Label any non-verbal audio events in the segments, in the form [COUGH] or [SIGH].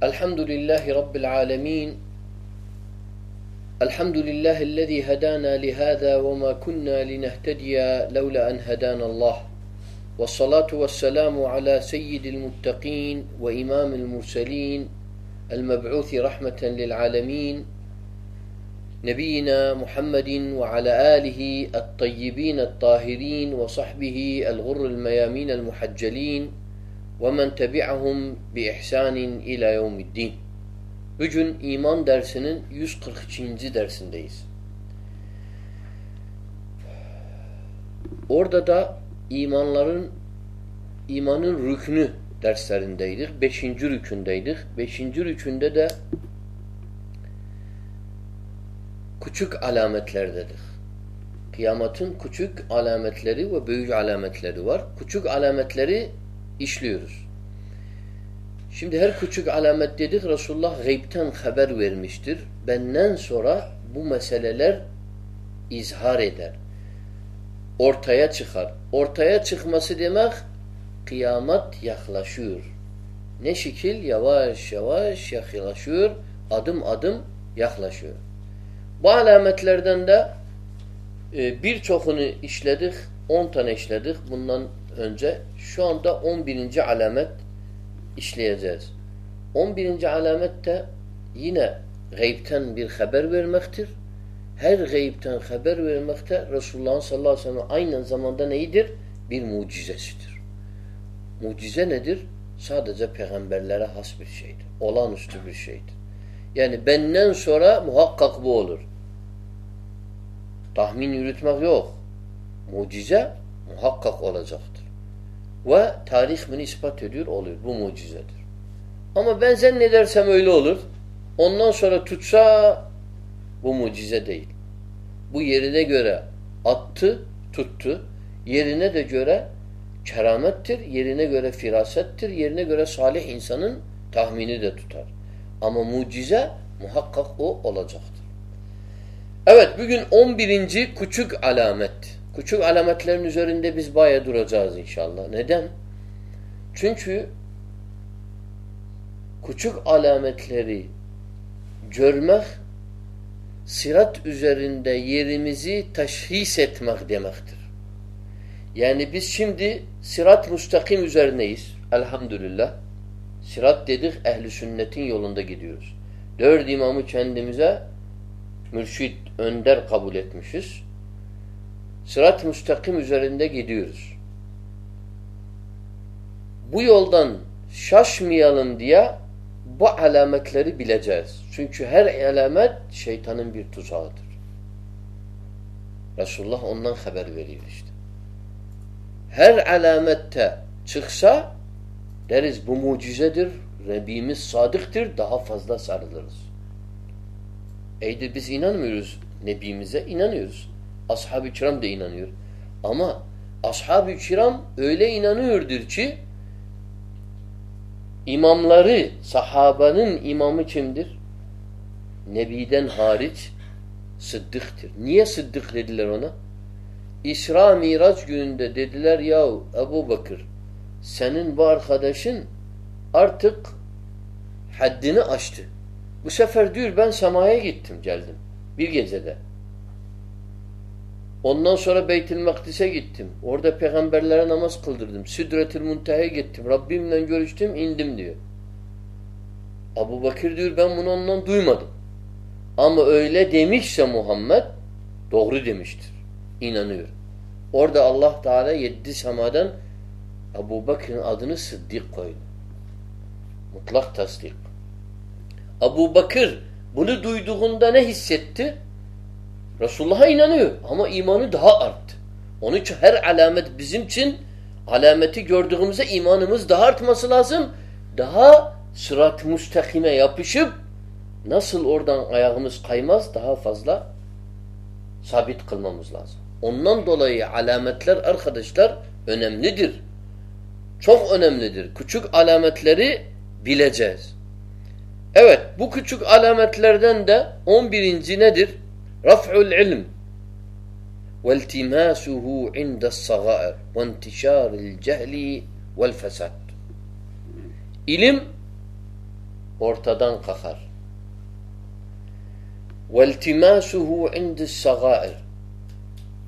الحمد لله رب العالمين. الحمد لله الذي هدانا لهذا وما كنا لنهتدي لولا أن هدانا الله. والصلاة والسلام على سيد المتقين وإمام المرسلين المبعوث رحمة للعالمين. نبينا محمد وعلى آله الطيبين الطاهرين وصحبه الغر الميامين المحجلين. وَمَنْ تَبِعَهُمْ بِإِحْسَانٍ اِلَى يَوْمِ الدِّينِ Bugün iman dersinin 142. dersindeyiz. Orada da imanların imanın rüknü derslerindeydik. Beşinci rükündeydik. Beşinci rükünde de küçük alametlerdedik. Kıyametin küçük alametleri ve büyük alametleri var. Küçük alametleri işliyoruz. Şimdi her küçük alamet dedik Resulullah gaybten haber vermiştir. Benden sonra bu meseleler izhar eder. Ortaya çıkar. Ortaya çıkması demek kıyamet yaklaşıyor. Ne şekil? Yavaş yavaş yaklaşıyor. Adım adım yaklaşıyor. Bu alametlerden de e, birçokunu işledik. On tane işledik. Bundan önce şu anda 11. alamet işleyeceğiz. 11. alamet de yine gaybten bir haber vermektir. Her gaybten haber vermekte Resulullah sallallahu aleyhi ve sellem aynı zamanda neydir? Bir mucizesidir. Mucize nedir? Sadece peygamberlere has bir şeydir. Olağanüstü bir şeydir. Yani benden sonra muhakkak bu olur. Tahmin yürütmek yok. Mucize muhakkak olacaktır. Ve tarih bunu ispat ediyor oluyor. Bu mucizedir. Ama ben zannedersem öyle olur. Ondan sonra tutsa bu mucize değil. Bu yerine göre attı, tuttu. Yerine de göre keramettir, yerine göre firasettir, yerine göre salih insanın tahmini de tutar. Ama mucize muhakkak o olacaktır. Evet bugün 11. küçük alamet. Küçük alametlerin üzerinde biz baya duracağız inşallah. Neden? Çünkü küçük alametleri görmek sirat üzerinde yerimizi teşhis etmek demektir. Yani biz şimdi sirat müstakim üzerineyiz. Elhamdülillah. Sirat dedik ehli sünnetin yolunda gidiyoruz. Dört imamı kendimize mürşid, önder kabul etmişiz. Sırat müstakim üzerinde gidiyoruz. Bu yoldan şaşmayalım diye bu alametleri bileceğiz. Çünkü her alamet şeytanın bir tuzağıdır. Resulullah ondan haber veriyor işte. Her alamette çıksa deriz bu mucizedir, Rabbimiz sadıktır, daha fazla sarılırız. Eydir biz inanmıyoruz Nebimize, inanıyoruz. Ashab-ı kiram da inanıyor. Ama ashab-ı kiram öyle inanıyordur ki imamları, sahabanın imamı kimdir? Nebiden hariç sıddıktır. Niye sıddık dediler ona? İsra Miraç gününde dediler yahu Ebu Bakır senin bu arkadaşın artık haddini aştı. Bu sefer diyor ben semaya gittim geldim. Bir gecede. Ondan sonra Beytül Makdis'e gittim. Orada peygamberlere namaz kıldırdım. Sidretül Munteha'ya gittim. Rabbimle görüştüm, indim diyor. Abu Bakır diyor ben bunu ondan duymadım. Ama öyle demişse Muhammed doğru demiştir. İnanıyor. Orada Allah Teala yedi semadan Abu Bakır'ın adını Sıddık koydu. Mutlak tasdik. Abu Bakır bunu duyduğunda ne hissetti? Resulullah'a inanıyor ama imanı daha arttı. Onun için her alamet bizim için alameti gördüğümüzde imanımız daha artması lazım. Daha sırat-ı müstakime yapışıp nasıl oradan ayağımız kaymaz daha fazla sabit kılmamız lazım. Ondan dolayı alametler arkadaşlar önemlidir. Çok önemlidir. Küçük alametleri bileceğiz. Evet bu küçük alametlerden de 11. nedir? Raf'ul ilm والتماسه عند الصغائر وانتشار الجهل والفساد İlim ortadan kalkar. وَالْتِمَاسُهُ عِنْدِ السَّغَائِرِ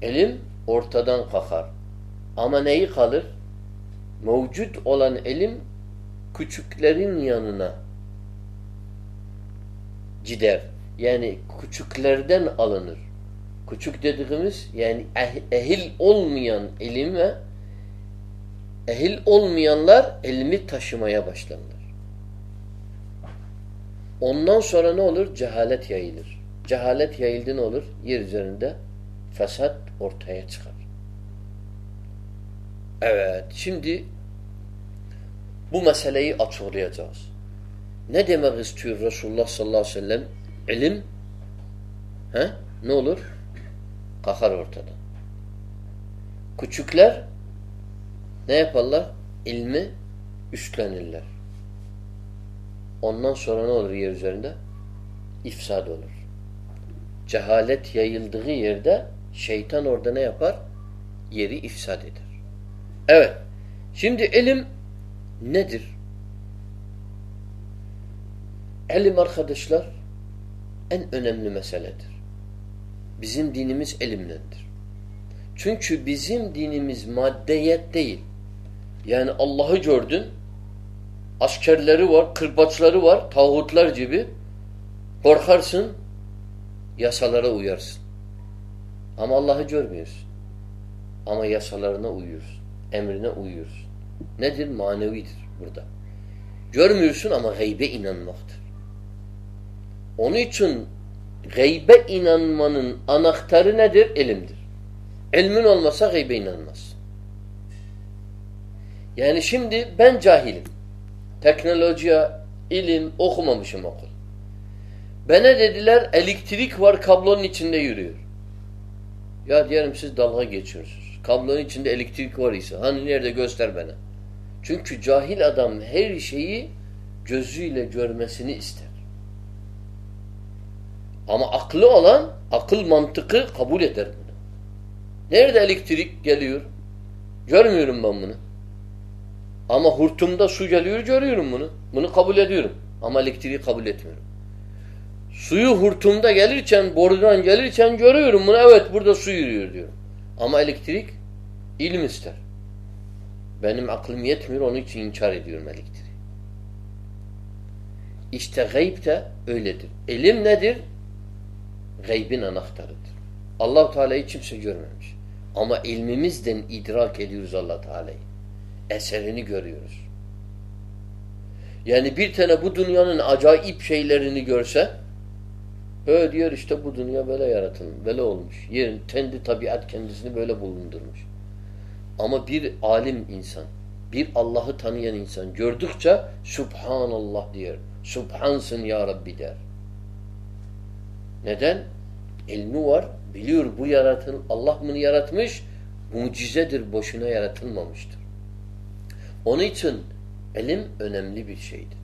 İlim ortadan kalkar. Ama neyi kalır? Mevcut olan ilim küçüklerin yanına gider. Yani küçüklerden alınır. Küçük dediğimiz yani eh, ehil olmayan ilime ehil olmayanlar ilmi taşımaya başlarlar. Ondan sonra ne olur? Cehalet yayılır. Cehalet yayıldı ne olur? Yer üzerinde fesat ortaya çıkar. Evet, şimdi bu meseleyi açıklayacağız. Ne demek istiyor Resulullah sallallahu aleyhi ve sellem? İlim he? ne olur? Kalkar ortada. Küçükler ne yaparlar? İlmi üstlenirler. Ondan sonra ne olur yer üzerinde? İfsad olur. Cehalet yayıldığı yerde şeytan orada ne yapar? Yeri ifsad eder. Evet. Şimdi ilim nedir? İlim arkadaşlar en önemli meseledir. Bizim dinimiz ilimlendir. Çünkü bizim dinimiz maddeyet değil. Yani Allah'ı gördün, askerleri var, kırbaçları var, tağutlar gibi. Korkarsın, yasalara uyarsın. Ama Allah'ı görmüyorsun. Ama yasalarına uyuyorsun. Emrine uyuyorsun. Nedir? Manevidir burada. Görmüyorsun ama gaybe inanmaktır. Onun için gaybe inanmanın anahtarı nedir? İlimdir. İlmin olmasa gaybe inanmaz. Yani şimdi ben cahilim. Teknolojiye, ilim okumamışım okul. Bana dediler elektrik var kablonun içinde yürüyor. Ya diyelim siz dalga geçiyorsunuz. Kablonun içinde elektrik var ise hani nerede göster bana. Çünkü cahil adam her şeyi gözüyle görmesini ister. Ama aklı olan, akıl mantıkı kabul eder bunu. Nerede elektrik geliyor? Görmüyorum ben bunu. Ama hurtumda su geliyor görüyorum bunu. Bunu kabul ediyorum. Ama elektriği kabul etmiyorum. Suyu hurtumda gelirken, borudan gelirken görüyorum bunu. Evet burada su yürüyor diyorum. Ama elektrik ilim ister. Benim aklım yetmiyor onun için inkar ediyorum elektriği. İşte gayb de öyledir. İlim nedir? Gaybin anahtarıdır. allah Teala'yı kimse görmemiş. Ama ilmimizden idrak ediyoruz allah Teala'yı. Eserini görüyoruz. Yani bir tane bu dünyanın acayip şeylerini görse öyle diyor işte bu dünya böyle yaratılmış, böyle olmuş. Yerin kendi tabiat kendisini böyle bulundurmuş. Ama bir alim insan, bir Allah'ı tanıyan insan gördükçe Subhanallah diyor. Subhansın ya Rabbi der. Neden? İlmi var, biliyor bu yaratıl Allah bunu yaratmış, mucizedir, boşuna yaratılmamıştır. Onun için ilim önemli bir şeydir.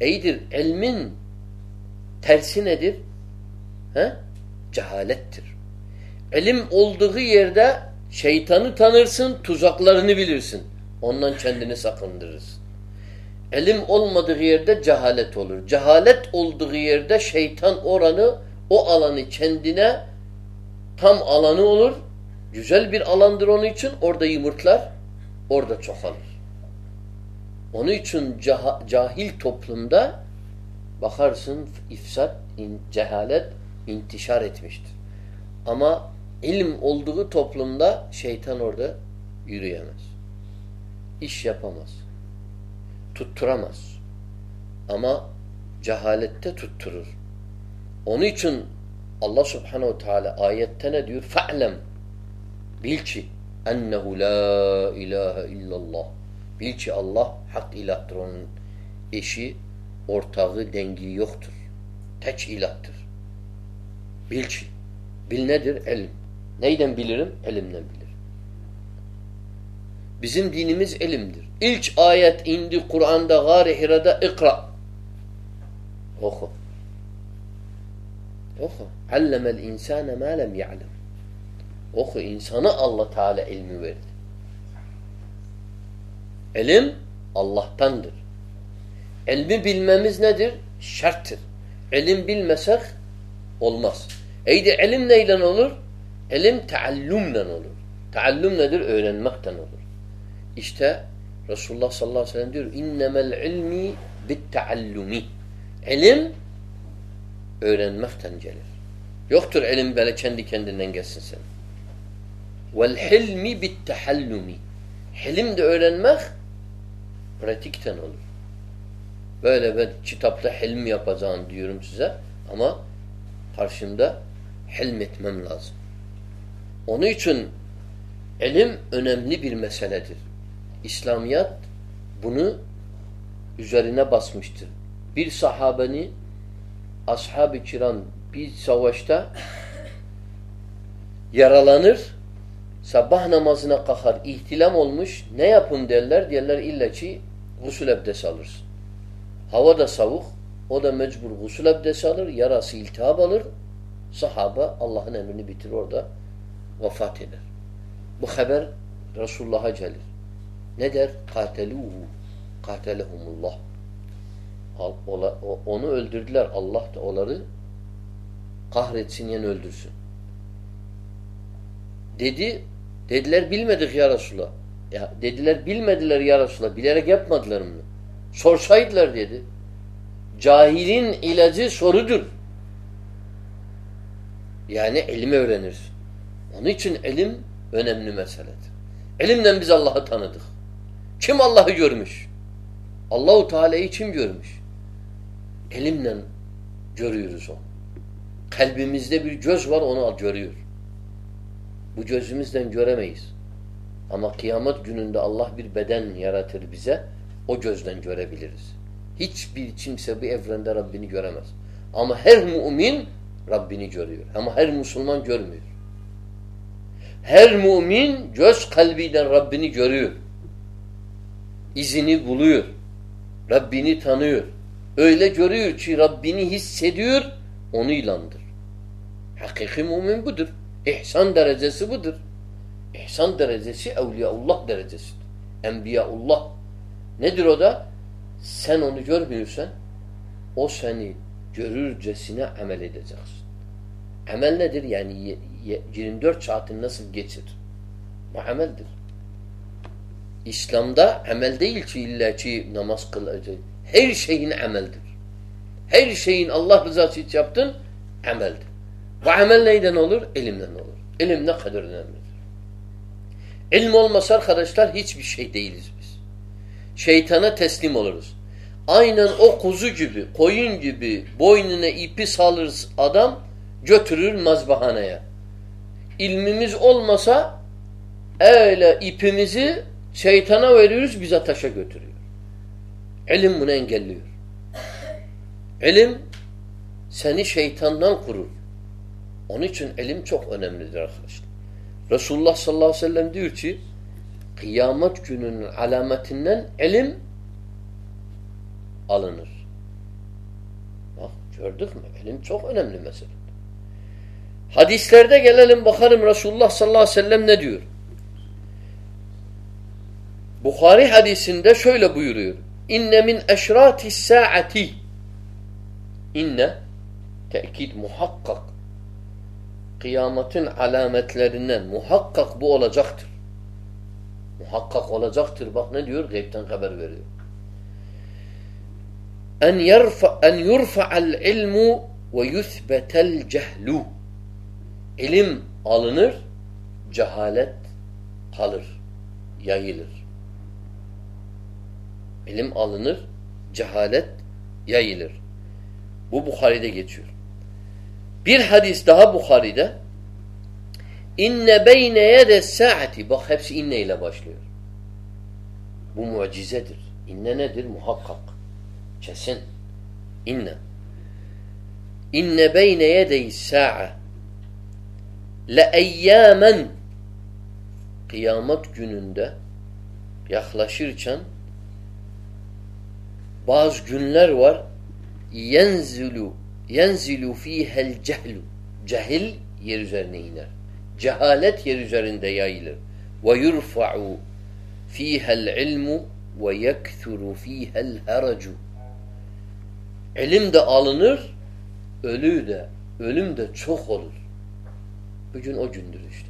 Eydir, ilmin tersi nedir? He? Cehalettir. İlim olduğu yerde şeytanı tanırsın, tuzaklarını bilirsin. Ondan kendini sakındırırsın. İlim olmadığı yerde cehalet olur. Cehalet olduğu yerde şeytan oranı, o alanı kendine tam alanı olur. Güzel bir alandır onun için. Orada yumurtlar, orada çoğalır. Onun için cahil toplumda bakarsın ifsat, in, cehalet intişar etmiştir. Ama ilim olduğu toplumda şeytan orada yürüyemez. İş yapamaz. Tutturamaz. Ama cehalette tutturur. Onun için Allah subhanehu teala ayette ne diyor? Fe'lem bil ki ennehu la ilahe illallah bil ki Allah hak ilahtır onun eşi ortağı dengi yoktur. Tek ilahtır. Bil ki bil nedir? Elim. Neyden bilirim? Elimden bilirim. Bizim dinimiz elimdir. İlk ayet indi Kur'an'da gâri hirada ikra. Oku. Oku. Allemel insane ma lem ya'lem. Oku. insana Allah Teala ilmi verdi. İlim Allah'tandır. ilmi bilmemiz nedir? Şarttır. İlim bilmesek olmaz. Eydi ilim neyle olur? İlim taallumla olur. Taallum nedir? Öğrenmekten olur. İşte Resulullah sallallahu aleyhi ve sellem diyor innemel ilmi bit taallumi. İlim öğrenmekten gelir. Yoktur ilim böyle kendi kendinden gelsin sen. Vel hilmi bit tahallumi. Hilim de öğrenmek pratikten olur. Böyle ben kitapta hilm yapacağım diyorum size ama karşımda hilm etmem lazım. Onun için ilim önemli bir meseledir. İslamiyet bunu üzerine basmıştır. Bir sahabeni ashab-ı kiram bir savaşta yaralanır sabah namazına kalkar ihtilam olmuş ne yapın derler derler illa ki gusül abdesti alırsın. Hava da savuk o da mecbur gusül abdesti alır yarası iltihap alır sahaba Allah'ın emrini bitir orada vefat eder. Bu haber Resulullah'a gelir. Ne der? Kateluhu. Katelehumullah. Onu öldürdüler. Allah da onları kahretsin yani öldürsün. Dedi, dediler bilmedik ya Resulallah. Ya dediler bilmediler ya Resulallah. Bilerek yapmadılar mı? Sorsaydılar dedi. Cahilin ilacı sorudur. Yani ilmi öğrenirsin. Onun için ilim önemli meseledir. İlimden biz Allah'ı tanıdık. Kim Allah'ı görmüş? Allahu Teala'yı kim görmüş? Elimle görüyoruz onu. Kalbimizde bir göz var onu görüyor. Bu gözümüzden göremeyiz. Ama kıyamet gününde Allah bir beden yaratır bize. O gözden görebiliriz. Hiçbir kimse bu evrende Rabbini göremez. Ama her mümin Rabbini görüyor. Ama her Müslüman görmüyor. Her mümin göz kalbiyle Rabbini görüyor. İzini buluyor. Rabbini tanıyor. Öyle görüyor ki Rabbini hissediyor, onu ilandır. Hakiki mümin budur. İhsan derecesi budur. İhsan derecesi Evliyaullah derecesidir. Enbiyaullah. Nedir o da? Sen onu görmüyorsan o seni görürcesine amel edeceksin. Amel nedir? Yani 24 saatin nasıl geçir? Bu ameldir. İslam'da amel değil ki illa ki namaz kılacak. Her şeyin ameldir. Her şeyin Allah rızası için yaptın ameldir. Bu amel neyden olur? İlimden olur. İlim ne kadar önemlidir. İlm olmasa arkadaşlar hiçbir şey değiliz biz. Şeytana teslim oluruz. Aynen o kuzu gibi, koyun gibi boynuna ipi salır adam götürür mazbahaneye. İlmimiz olmasa öyle ipimizi şeytana veriyoruz bize taşa götürüyor. İlim bunu engelliyor. İlim seni şeytandan kurur. Onun için ilim çok önemlidir arkadaşlar. Resulullah sallallahu aleyhi ve sellem diyor ki kıyamet gününün alametinden ilim alınır. Bak gördük mü? İlim çok önemli mesele. Hadislerde gelelim bakalım Resulullah sallallahu aleyhi ve sellem ne diyor? Bukhari hadisinde şöyle buyuruyor. İnne min eşratis saati İnne tekit muhakkak kıyametin alametlerinden muhakkak bu olacaktır. Muhakkak olacaktır. Bak ne diyor? Gaybten haber veriyor. En yerfa en yurfa'al ilmu ve yuthbetel cehlu. İlim alınır, cehalet kalır, yayılır. İlim alınır, cehalet yayılır. Bu Bukhari'de geçiyor. Bir hadis daha Bukhari'de İnne beyne yede saati bak hepsi inne ile başlıyor. Bu mucizedir. İnne nedir? Muhakkak. Kesin. İnne. İnne beyne yedey sa'a le eyyamen kıyamet gününde yaklaşırken bazı günler var yenzilu yenzilu fihel cehlu cehil yer üzerine iner. Cehalet yer üzerinde yayılır. Ve yurfa'u fihel ilmu ve yekthuru fihel haracu ilim de alınır, ölü de, ölüm de çok olur. Bugün o gündür işte.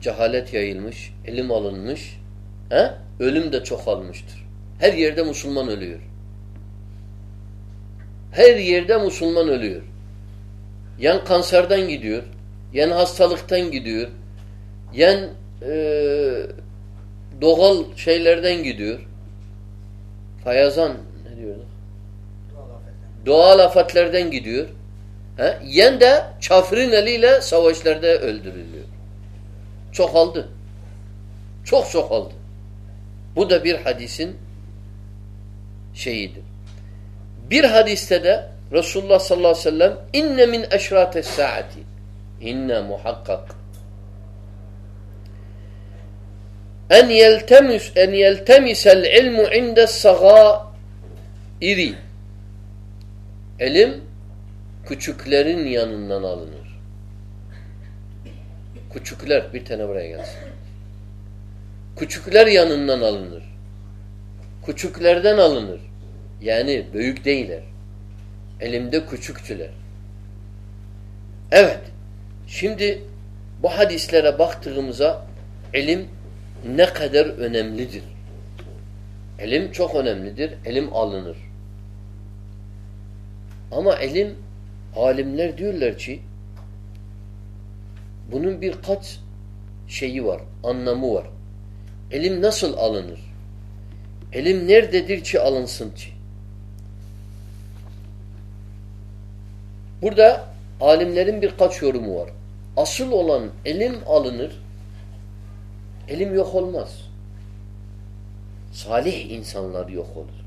Cehalet yayılmış, ilim alınmış, he? ölüm de çok almıştır. Her yerde Müslüman ölüyor. Her yerde Müslüman ölüyor. Yan kanserden gidiyor, yan hastalıktan gidiyor, yan e, doğal şeylerden gidiyor. Fayazan ne diyorduk? Doğal afetlerden gidiyor. He? Yen de çafirin eliyle savaşlarda öldürülüyor. Çok aldı. Çok çok aldı. Bu da bir hadisin şeyidir. Bir hadiste de Resulullah sallallahu aleyhi ve sellem inne min eşrates saati inne muhakkak en yeltemis en yeltemisel ilmu inde iri ilim küçüklerin yanından alınır. Küçükler bir tane buraya gelsin. Küçükler yanından alınır. Küçüklerden alınır. Yani büyük değiller. Elimde küçüktüler. Evet. Şimdi bu hadislere baktığımıza ilim ne kadar önemlidir. Elim çok önemlidir. Elim alınır. Ama elim alimler diyorlar ki bunun birkaç şeyi var, anlamı var. Elim nasıl alınır? Elim nerededir ki alınsın ki? Burada alimlerin birkaç yorumu var. Asıl olan elim alınır, elim yok olmaz. Salih insanlar yok olur.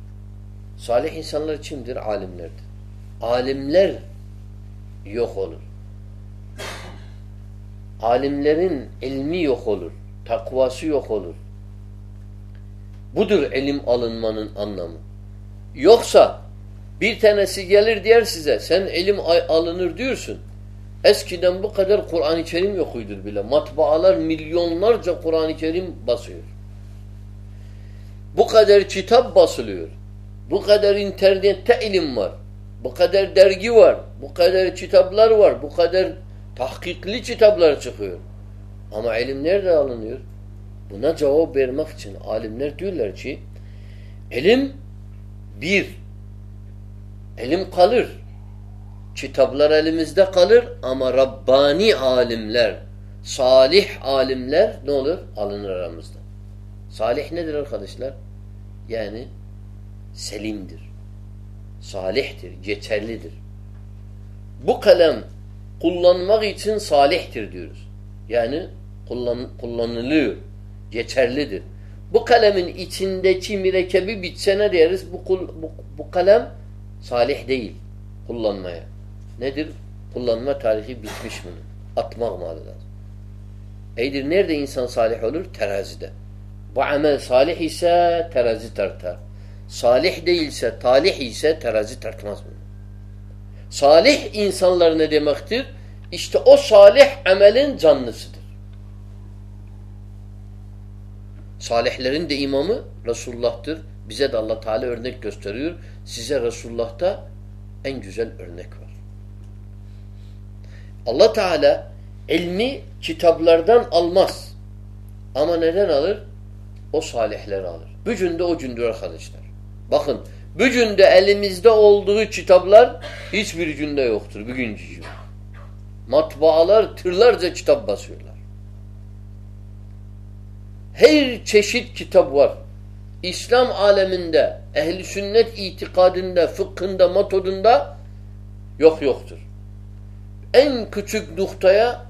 Salih insanlar kimdir? Alimlerdir. Alimler yok olur. Alimlerin ilmi yok olur. Takvası yok olur. Budur ilim alınmanın anlamı. Yoksa bir tanesi gelir diyer size sen ilim alınır diyorsun. Eskiden bu kadar Kur'an-ı Kerim yokuydur bile. Matbaalar milyonlarca Kur'an-ı Kerim basıyor. Bu kadar kitap basılıyor. Bu kadar internette ilim var. Bu kadar dergi var. Bu kadar kitaplar var. Bu kadar tahkikli kitaplar çıkıyor. Ama ilim nerede alınıyor? Buna cevap vermek için alimler diyorlar ki ilim bir ilim kalır. Kitaplar elimizde kalır ama Rabbani alimler, salih alimler ne olur? Alınır aramızda. Salih nedir arkadaşlar? Yani selimdir. Salihtir, geçerlidir. Bu kalem kullanmak için salihtir diyoruz. Yani kullan, kullanılıyor, geçerlidir. Bu kalemin içindeki mürekkebi bitse ne deriz? Bu, bu, bu kalem salih değil kullanmaya. Nedir? Kullanma tarihi bitmiş bunu. Atmak mı lazım? Nerede insan salih olur? Terazide. Bu amel salih ise terazi tartar. Salih değilse, talih ise terazi tartmaz bunu. Salih insanlar ne demektir? İşte o salih amelin canlısıdır. Salihlerin de imamı Resulullah'tır. Bize de Allah Teala örnek gösteriyor. Size Resulullah'ta en güzel örnek var. Allah Teala ilmi kitaplardan almaz. Ama neden alır? O salihler alır. Bücünde o cündür arkadaşlar. Bakın bücünde elimizde olduğu kitaplar hiçbir günde yoktur. Bugün gibi. Matbaalar tırlarca kitap basıyorlar. Her çeşit kitap var. İslam aleminde, ehli sünnet itikadında, fıkhında, metodunda yok yoktur. En küçük noktaya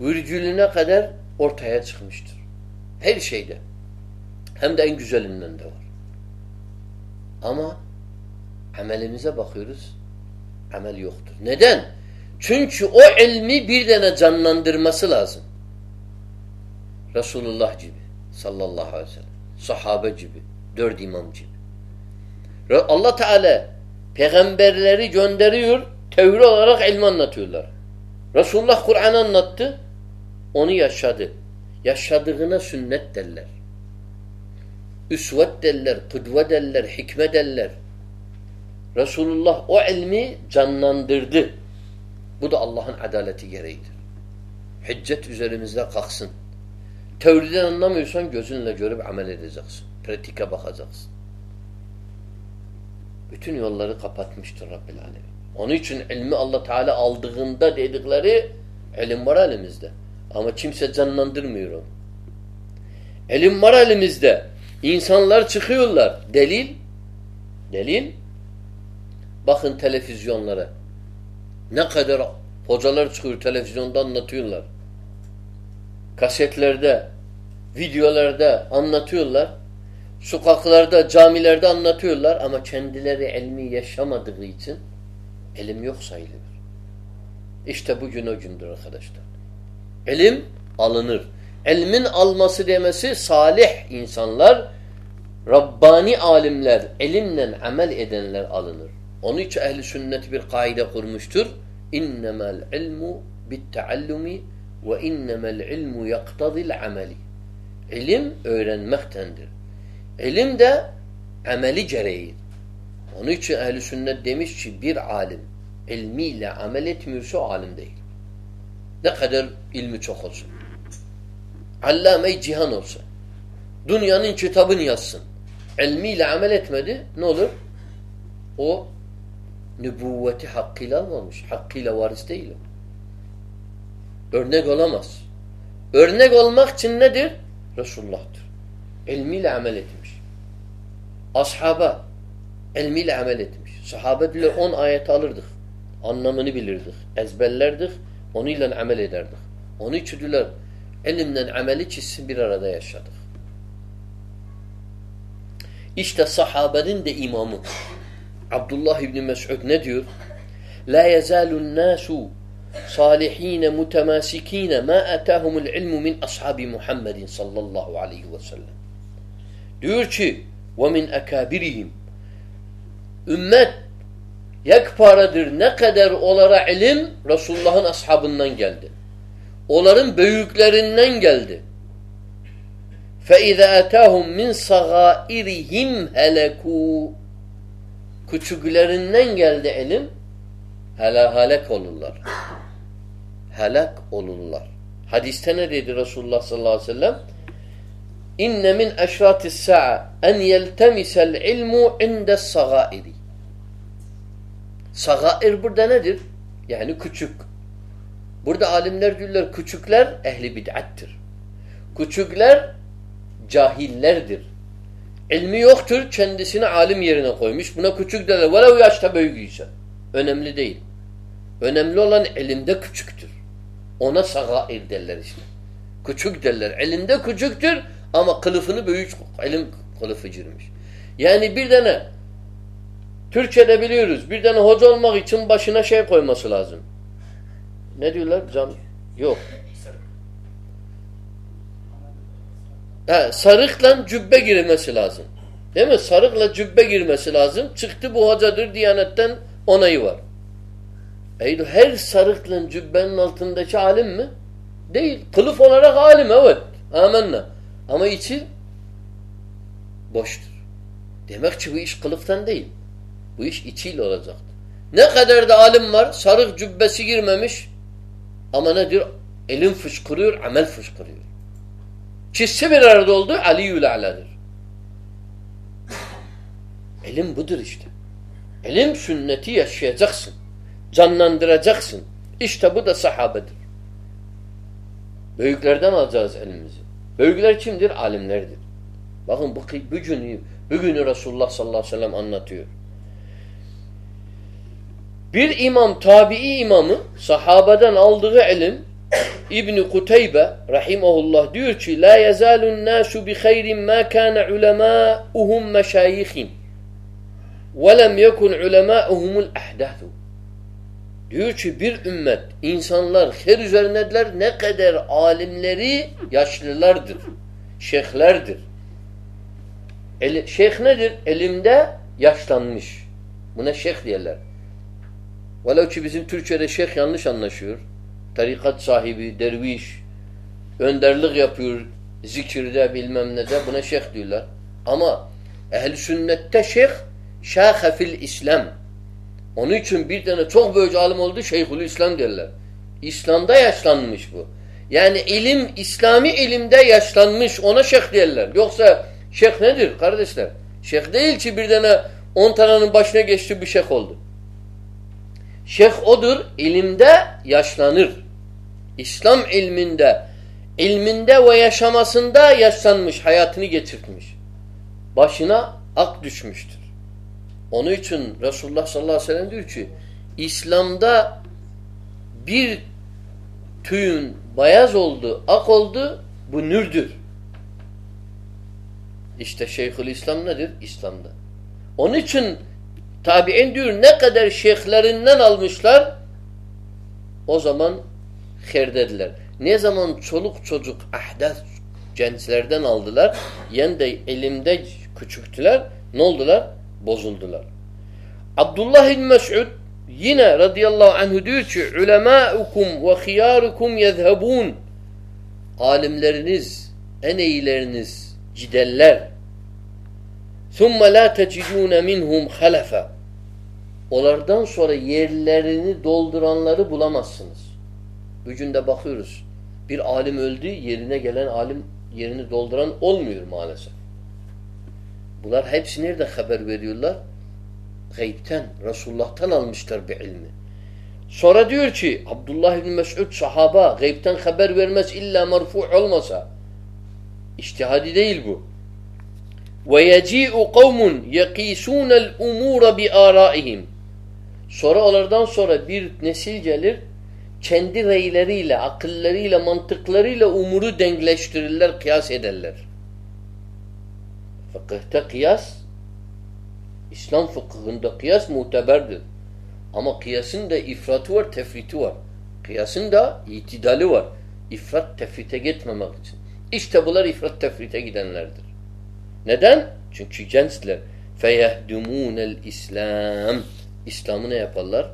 virgülüne kadar ortaya çıkmıştır. Her şeyde. Hem de en güzelinden de var. Ama amelimize bakıyoruz. Amel yoktur. Neden? Çünkü o ilmi bir tane canlandırması lazım. Resulullah gibi sallallahu aleyhi ve sellem. Sahabe gibi. Dört imam gibi. Allah Teala peygamberleri gönderiyor, tevhid olarak ilmi anlatıyorlar. Resulullah Kur'an anlattı, onu yaşadı. Yaşadığına sünnet derler. Üsvet derler, kıdve derler, hikme derler. Resulullah o ilmi canlandırdı. Bu da Allah'ın adaleti gereğidir. Hüccet üzerimizde kalksın. Teoriden anlamıyorsan gözünle görüp amel edeceksin. Pratike bakacaksın. Bütün yolları kapatmıştır Rabbil Alemin. Onun için ilmi Allah Teala aldığında dedikleri ilim var elimizde. Ama kimse canlandırmıyor onu. Elim var elimizde. İnsanlar çıkıyorlar. Delil? Delil? Bakın televizyonlara. Ne kadar hocalar çıkıyor televizyonda anlatıyorlar. Kasetlerde, videolarda anlatıyorlar. Sokaklarda, camilerde anlatıyorlar ama kendileri ilmi yaşamadığı için elim yok sayılır. İşte bugün o gündür arkadaşlar. Elim alınır. Elmin alması demesi salih insanlar, Rabbani alimler, elimle amel edenler alınır. Onun için ehli sünnet bir kaide kurmuştur. İnnemel ilmu bitteallumi ve innemel ilmu yaktadil ameli. İlim öğrenmektendir. İlim de ameli gereği. Onun için ehli sünnet demiş ki bir alim ilmiyle amel etmiyorsa alim değil. Ne kadar ilmi çok olsun. Allame-i cihan olsa. Dünyanın kitabını yazsın. İlmiyle amel etmedi ne olur? O nübüvveti hakkıyla almamış. Hakkıyla varis değil o. Örnek olamaz. Örnek olmak için nedir? Resulullah'tır. İlmiyle amel etmiş. Ashaba ilmiyle amel etmiş. Sahabe diler on ayet alırdık. Anlamını bilirdik. Ezberlerdik. Onunla amel ederdik. Onu için diler ilimden ameli çizsin bir arada yaşadık. İşte sahabenin de imamı Abdullah İbni Mes'ud ne diyor? La yezalun nasu salihin mutemasikine ma atahumul ilmu min ashabi Muhammedin sallallahu aleyhi ve sellem. Diyor ki ve min akabirihim ümmet yekparadır ne kadar olara ilim Resulullah'ın ashabından geldi. Onların büyüklerinden geldi. فَاِذَا اَتَاهُمْ مِنْ صَغَائِرِهِمْ هَلَكُوا Küçüklerinden geldi ilim, helak halak olurlar. Helak olurlar. Hadiste ne dedi Resulullah sallallahu aleyhi ve sellem? İnne min eşratis sa'a en yeltemisel ilmu indes sagairi. Sagair burada nedir? Yani küçük. Burada alimler diyorlar küçükler ehli bid'attir. Küçükler cahillerdir. İlmi yoktur, kendisini alim yerine koymuş. Buna küçük derler. Velev yaşta büyüyse. Önemli değil. Önemli olan elimde küçüktür. Ona sagair derler işte. Küçük derler. Elinde küçüktür ama kılıfını büyük elim kılıfı girmiş. Yani bir tane Türkçe'de biliyoruz. Bir tane hoca olmak için başına şey koyması lazım. Ne diyorlar? Cam Yok. He, sarıkla cübbe girmesi lazım. Değil mi? Sarıkla cübbe girmesi lazım. Çıktı bu hocadır diyanetten onayı var. Eydu her sarıkla cübbenin altındaki alim mi? Değil. Kılıf olarak alim evet. Amenna. Ama içi boştur. Demek ki bu iş kılıftan değil. Bu iş içiyle olacaktır. Ne kadar da alim var, sarık cübbesi girmemiş ama nedir? Elim fışkırıyor, amel fışkırıyor. Çizse bir arada oldu, Aliyyül A'ladır. Elim budur işte. Elim sünneti yaşayacaksın. Canlandıracaksın. İşte bu da sahabedir. Büyüklerden alacağız elimizi. Büyükler kimdir? Alimlerdir. Bakın bu bugünü, bugünü Resulullah sallallahu aleyhi ve sellem anlatıyor. Bir imam, tabii imamı sahabeden aldığı ilim İbn Kuteybe rahimehullah diyor ki la yezalun nasu bi hayrin ma kana ulemauhum meşayihin ve lem yekun ulemauhumul ahdathu. Diyor ki bir ümmet insanlar her üzerindeler ne kadar alimleri yaşlılardır. Şeyhlerdir. El, şeyh nedir? Elimde yaşlanmış. Buna şeyh diyorlar. Velev ki bizim Türkçe'de şeyh yanlış anlaşıyor. Tarikat sahibi, derviş, önderlik yapıyor, zikirde bilmem ne de buna şeyh diyorlar. Ama ehl sünnette şeyh şâhe fil İslam. Onun için bir tane çok büyük alim oldu Şeyhül İslam derler. İslam'da yaşlanmış bu. Yani ilim, İslami ilimde yaşlanmış ona şeyh derler. Yoksa şeyh nedir kardeşler? Şeyh değil ki bir tane on tanenin başına geçti bir şeyh oldu. Şeyh odur, ilimde yaşlanır. İslam ilminde, ilminde ve yaşamasında yaşlanmış, hayatını geçirtmiş. Başına ak düşmüştür. Onun için Resulullah sallallahu aleyhi ve sellem diyor ki İslam'da bir tüyün beyaz oldu, ak oldu bu nürdür. İşte Şeyhül İslam nedir? İslam'da. Onun için tabi'in diyor ne kadar şeyhlerinden almışlar o zaman her Ne zaman çoluk çocuk ahdas gençlerden aldılar yen de elimde küçüktüler ne oldular? bozuldular. Abdullah bin Mes'ud yine radıyallahu anh diyor ki ulemâukum ve hiyârukum yezhebûn alimleriniz, en iyileriniz cideller. Thumma la tecidûne minhum halefe. Onlardan sonra yerlerini dolduranları bulamazsınız. Bugün de bakıyoruz. Bir alim öldü, yerine gelen alim yerini dolduran olmuyor maalesef. Bunlar hepsi nerede haber veriyorlar? Gaybten, Resulullah'tan almışlar bir ilmi. Sonra diyor ki Abdullah bin Mes'ud sahaba gaybten haber vermez illa merfu olmasa. İçtihadi değil bu. Ve yeci'u kavmun yekîsûnel umûra bi ârâihim. Sonra onlardan sonra bir nesil gelir kendi reyleriyle, akıllarıyla, mantıklarıyla umuru denkleştirirler, kıyas ederler. Fıkıhta kıyas İslam fıkhında kıyas muteberdir. Ama kıyasın da ifratı var, tefriti var. Kıyasın da itidali var. İfrat tefrite gitmemek için. İşte bunlar ifrat tefrite gidenlerdir. Neden? Çünkü gençler feyehdumûnel İslam İslam'ı ne yaparlar?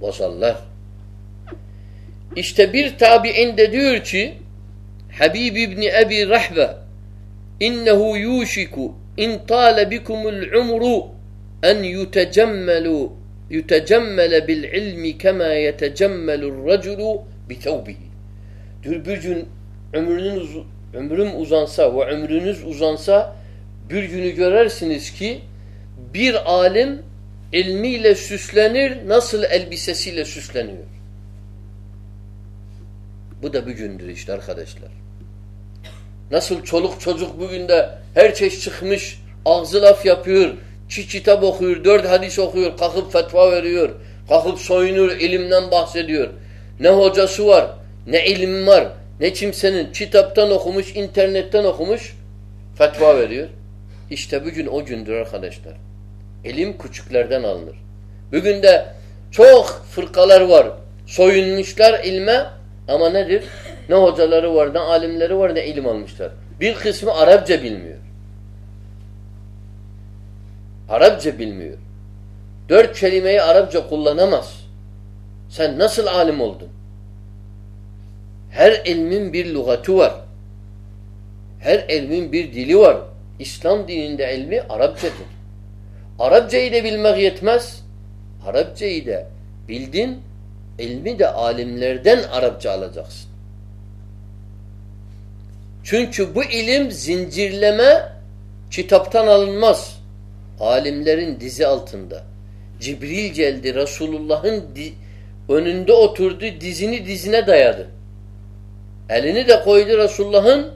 Bozarlar. İşte bir tabi'in de diyor ki Habib İbni Ebi Rahbe innehu yuşiku in tale umru en yutecemmelu yutecemmele bil ilmi kema yetecemmelur raculu bi tevbihi. Diyor bir gün ömrünüz, ömrüm uzansa ve ömrünüz uzansa bir günü görersiniz ki bir alim ilmiyle süslenir nasıl elbisesiyle süsleniyor. Bu da bir gündür işte arkadaşlar. Nasıl çoluk çocuk bugün de her çeşit çıkmış, ağzı laf yapıyor, çi kitap okuyor, dört hadis okuyor, kalkıp fetva veriyor, kalkıp soyunur, ilimden bahsediyor. Ne hocası var, ne ilim var, ne kimsenin kitaptan okumuş, internetten okumuş, fetva veriyor. İşte bugün o gündür arkadaşlar. İlim küçüklerden alınır. Bugün de çok fırkalar var. Soyunmuşlar ilme ama nedir? Ne hocaları var, ne alimleri var, ne ilim almışlar. Bir kısmı Arapça bilmiyor. Arapça bilmiyor. Dört kelimeyi Arapça kullanamaz. Sen nasıl alim oldun? Her ilmin bir lügatı var. Her ilmin bir dili var. İslam dininde ilmi Arapçadır. Arapçayı da bilmek yetmez. Arapçayı da bildin, ilmi de alimlerden Arapça alacaksın. Çünkü bu ilim zincirleme kitaptan alınmaz. Alimlerin dizi altında. Cibril geldi Resulullah'ın önünde oturdu dizini dizine dayadı. Elini de koydu Resulullah'ın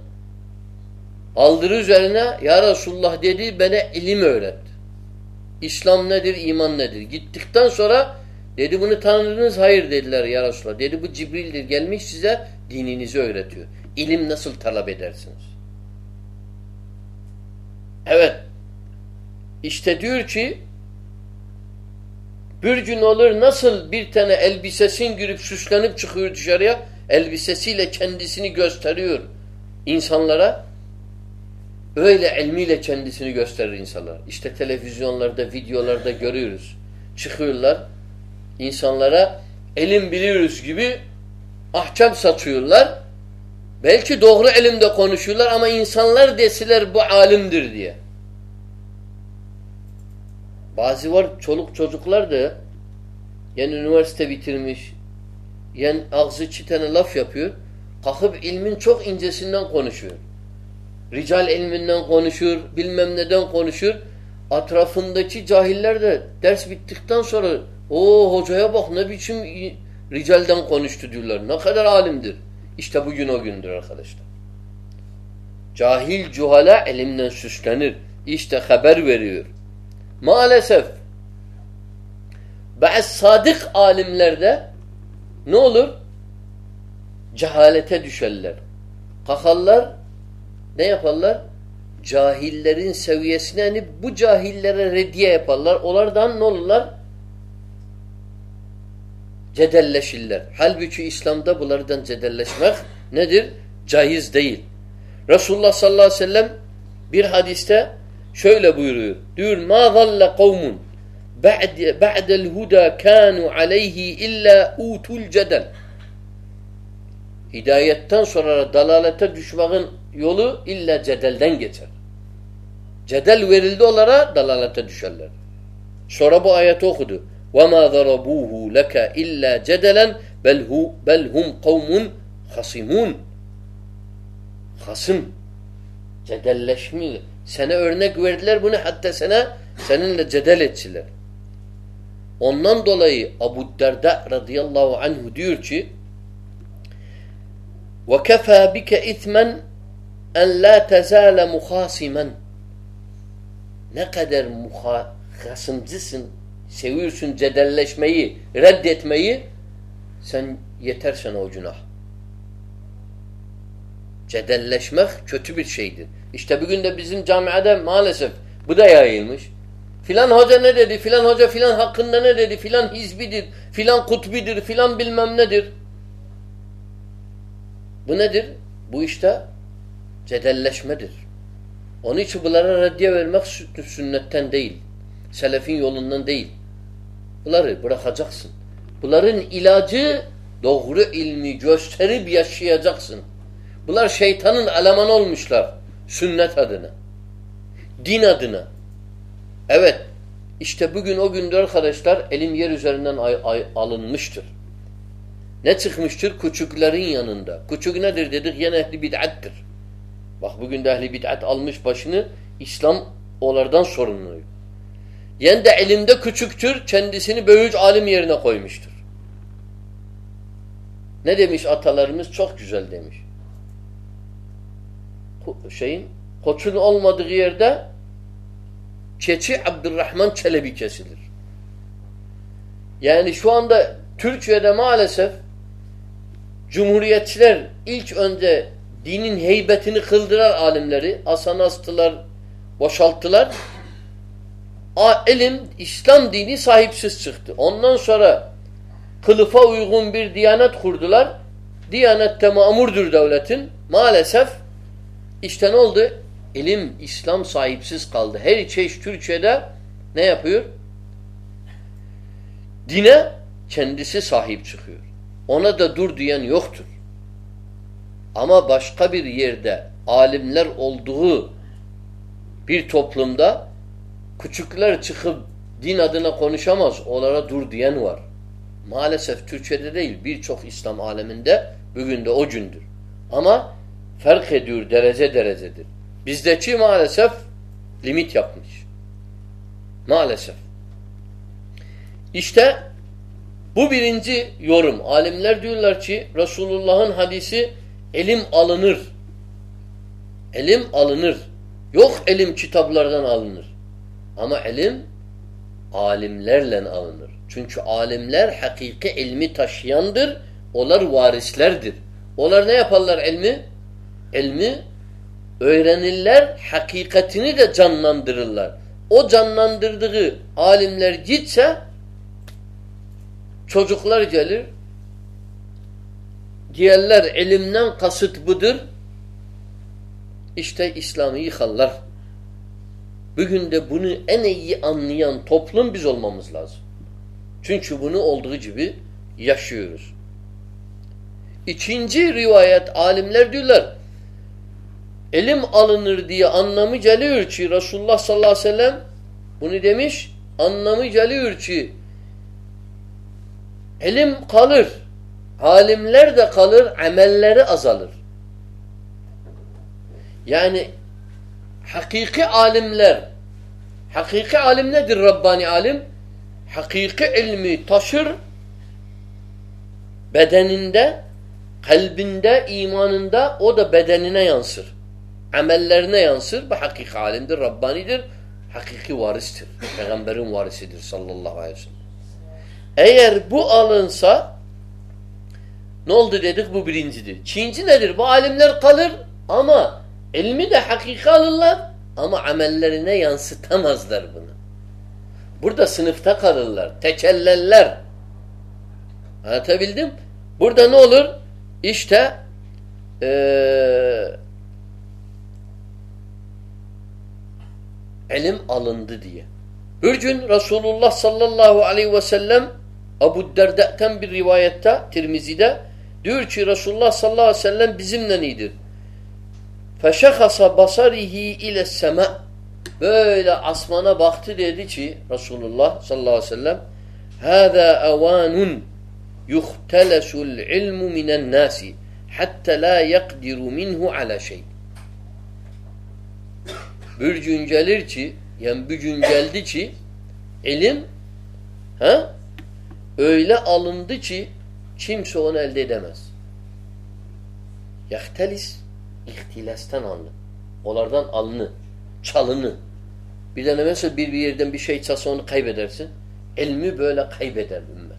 aldırı üzerine ya Resulullah dedi bana ilim öğret. İslam nedir, iman nedir? Gittikten sonra Dedi bunu tanıdınız? Hayır dediler ya Resulallah. Dedi bu Cibril'dir gelmiş size dininizi öğretiyor. İlim nasıl talep edersiniz? Evet. İşte diyor ki bir gün olur nasıl bir tane elbisesin girip süslenip çıkıyor dışarıya elbisesiyle kendisini gösteriyor insanlara öyle ilmiyle kendisini gösterir insanlar. İşte televizyonlarda, videolarda görüyoruz. Çıkıyorlar insanlara elim biliyoruz gibi ahkam satıyorlar. Belki doğru elimde konuşuyorlar ama insanlar desiler bu alimdir diye. Bazı var çoluk çocuklar da yani üniversite bitirmiş, yani ağzı iki tane laf yapıyor, kalkıp ilmin çok incesinden konuşuyor. Rical ilminden konuşur, bilmem neden konuşur. Atrafındaki cahiller de ders bittikten sonra o hocaya bak ne biçim ricalden konuştu diyorlar. Ne kadar alimdir. İşte bugün o gündür arkadaşlar. Cahil cuhala elimden süslenir. İşte haber veriyor. Maalesef bazı sadık alimlerde ne olur? Cehalete düşerler. Kakallar ne yaparlar? Cahillerin seviyesine inip bu cahillere reddiye yaparlar. Onlardan ne olurlar? Cedelleşirler. Halbuki İslam'da bunlardan cedelleşmek nedir? Caiz değil. Resulullah sallallahu aleyhi ve sellem bir hadiste şöyle buyuruyor. Diyor ma zalle kavmun ba'del huda kanu aleyhi illa utul cedel. Hidayetten sonra dalalete düşmenin yolu illa cedelden geçer. Cedel verildi onlara dalalete düşerler. Sonra bu ayeti okudu. وَمَا ضَرَبُوهُ لَكَ اِلَّا جَدَلًا بَلْ, هُ بل هُمْ قَوْمٌ خَصِمُونَ Hasım. Cedelleşmi. Sana örnek verdiler bunu hatta sana seninle cedel ettiler. Ondan dolayı Abu Derda radıyallahu anhu diyor ki وَكَفَى بِكَ اِثْمًا en la tezale muhasimen ne kadar muha hasımcısın seviyorsun cedelleşmeyi reddetmeyi sen yetersen o günah cedelleşmek kötü bir şeydir işte bugün de bizim camiada maalesef bu da yayılmış filan hoca ne dedi filan hoca filan hakkında ne dedi filan hizbidir filan kutbidir filan bilmem nedir bu nedir bu işte cedelleşmedir. Onun için bunlara reddiye vermek sünnetten değil. Selefin yolundan değil. Bunları bırakacaksın. Bunların ilacı doğru ilmi gösterip yaşayacaksın. Bunlar şeytanın elemanı olmuşlar. Sünnet adına. Din adına. Evet. İşte bugün o gündür arkadaşlar elim yer üzerinden ay, ay, alınmıştır. Ne çıkmıştır? Küçüklerin yanında. Küçük nedir dedik? Yine ehli bid'attir. Bak bugün de ehli bid'at almış başını İslam olardan sorumlu. Yani de elinde küçüktür, kendisini böyük alim yerine koymuştur. Ne demiş atalarımız? Çok güzel demiş. Şeyin, koçun olmadığı yerde keçi Abdurrahman Çelebi kesilir. Yani şu anda Türkiye'de maalesef Cumhuriyetçiler ilk önce dinin heybetini kıldırar alimleri. Asan astılar, boşalttılar. Elim İslam dini sahipsiz çıktı. Ondan sonra kılıfa uygun bir diyanet kurdular. Diyanette mamurdur devletin. Maalesef işte ne oldu? İlim, İslam sahipsiz kaldı. Her çeşit Türkiye'de ne yapıyor? Dine kendisi sahip çıkıyor. Ona da dur diyen yoktur. Ama başka bir yerde alimler olduğu bir toplumda küçükler çıkıp din adına konuşamaz. Onlara dur diyen var. Maalesef Türkiye'de değil birçok İslam aleminde bugün de o gündür. Ama fark ediyor derece derecedir. Bizdeki maalesef limit yapmış. Maalesef. İşte bu birinci yorum. Alimler diyorlar ki Resulullah'ın hadisi elim alınır. Elim alınır. Yok elim kitaplardan alınır. Ama elim alimlerle alınır. Çünkü alimler hakiki ilmi taşıyandır. Onlar varislerdir. Onlar ne yaparlar ilmi? İlmi öğrenirler, hakikatini de canlandırırlar. O canlandırdığı alimler gitse çocuklar gelir, diğerler ilimden kasıt budur. İşte İslam'ı yıkarlar. Bugün de bunu en iyi anlayan toplum biz olmamız lazım. Çünkü bunu olduğu gibi yaşıyoruz. İkinci rivayet alimler diyorlar elim alınır diye anlamı geliyor ki Resulullah sallallahu aleyhi ve sellem bunu demiş anlamı geliyor ki İlim kalır. Alimler de kalır, amelleri azalır. Yani hakiki alimler hakiki alim nedir Rabbani alim? Hakiki ilmi taşır bedeninde, kalbinde, imanında o da bedenine yansır. Amellerine yansır. Bu hakiki alimdir, Rabbanidir. Hakiki varistir. Peygamberin varisidir sallallahu aleyhi ve sellem. Eğer bu alınsa ne oldu dedik bu birincidir. İkinci nedir? Bu alimler kalır ama ilmi de hakiki alırlar ama amellerine yansıtamazlar bunu. Burada sınıfta kalırlar. Tekelleller. Anlatabildim? Burada ne olur? İşte ee, ilim alındı diye. Bir gün Resulullah sallallahu aleyhi ve sellem Abu Derda'ten bir rivayette Tirmizi'de diyor ki Resulullah sallallahu aleyhi ve sellem bizimle iyidir. Feşehasa basarihi ile sema böyle asmana baktı dedi ki Resulullah sallallahu aleyhi ve sellem hâzâ avanun yuhtelesul ilmu minen nasi hatta la yakdiru minhu ala şey. Bir gün gelir ki yani bir gün geldi ki ilim ha, öyle alındı ki kimse onu elde edemez. Yahtelis ihtilastan alınır. Onlardan alını, çalını. Bir tane mesela bir, bir yerden bir şey çalsa onu kaybedersin. Elmi böyle kaybeder ümmet.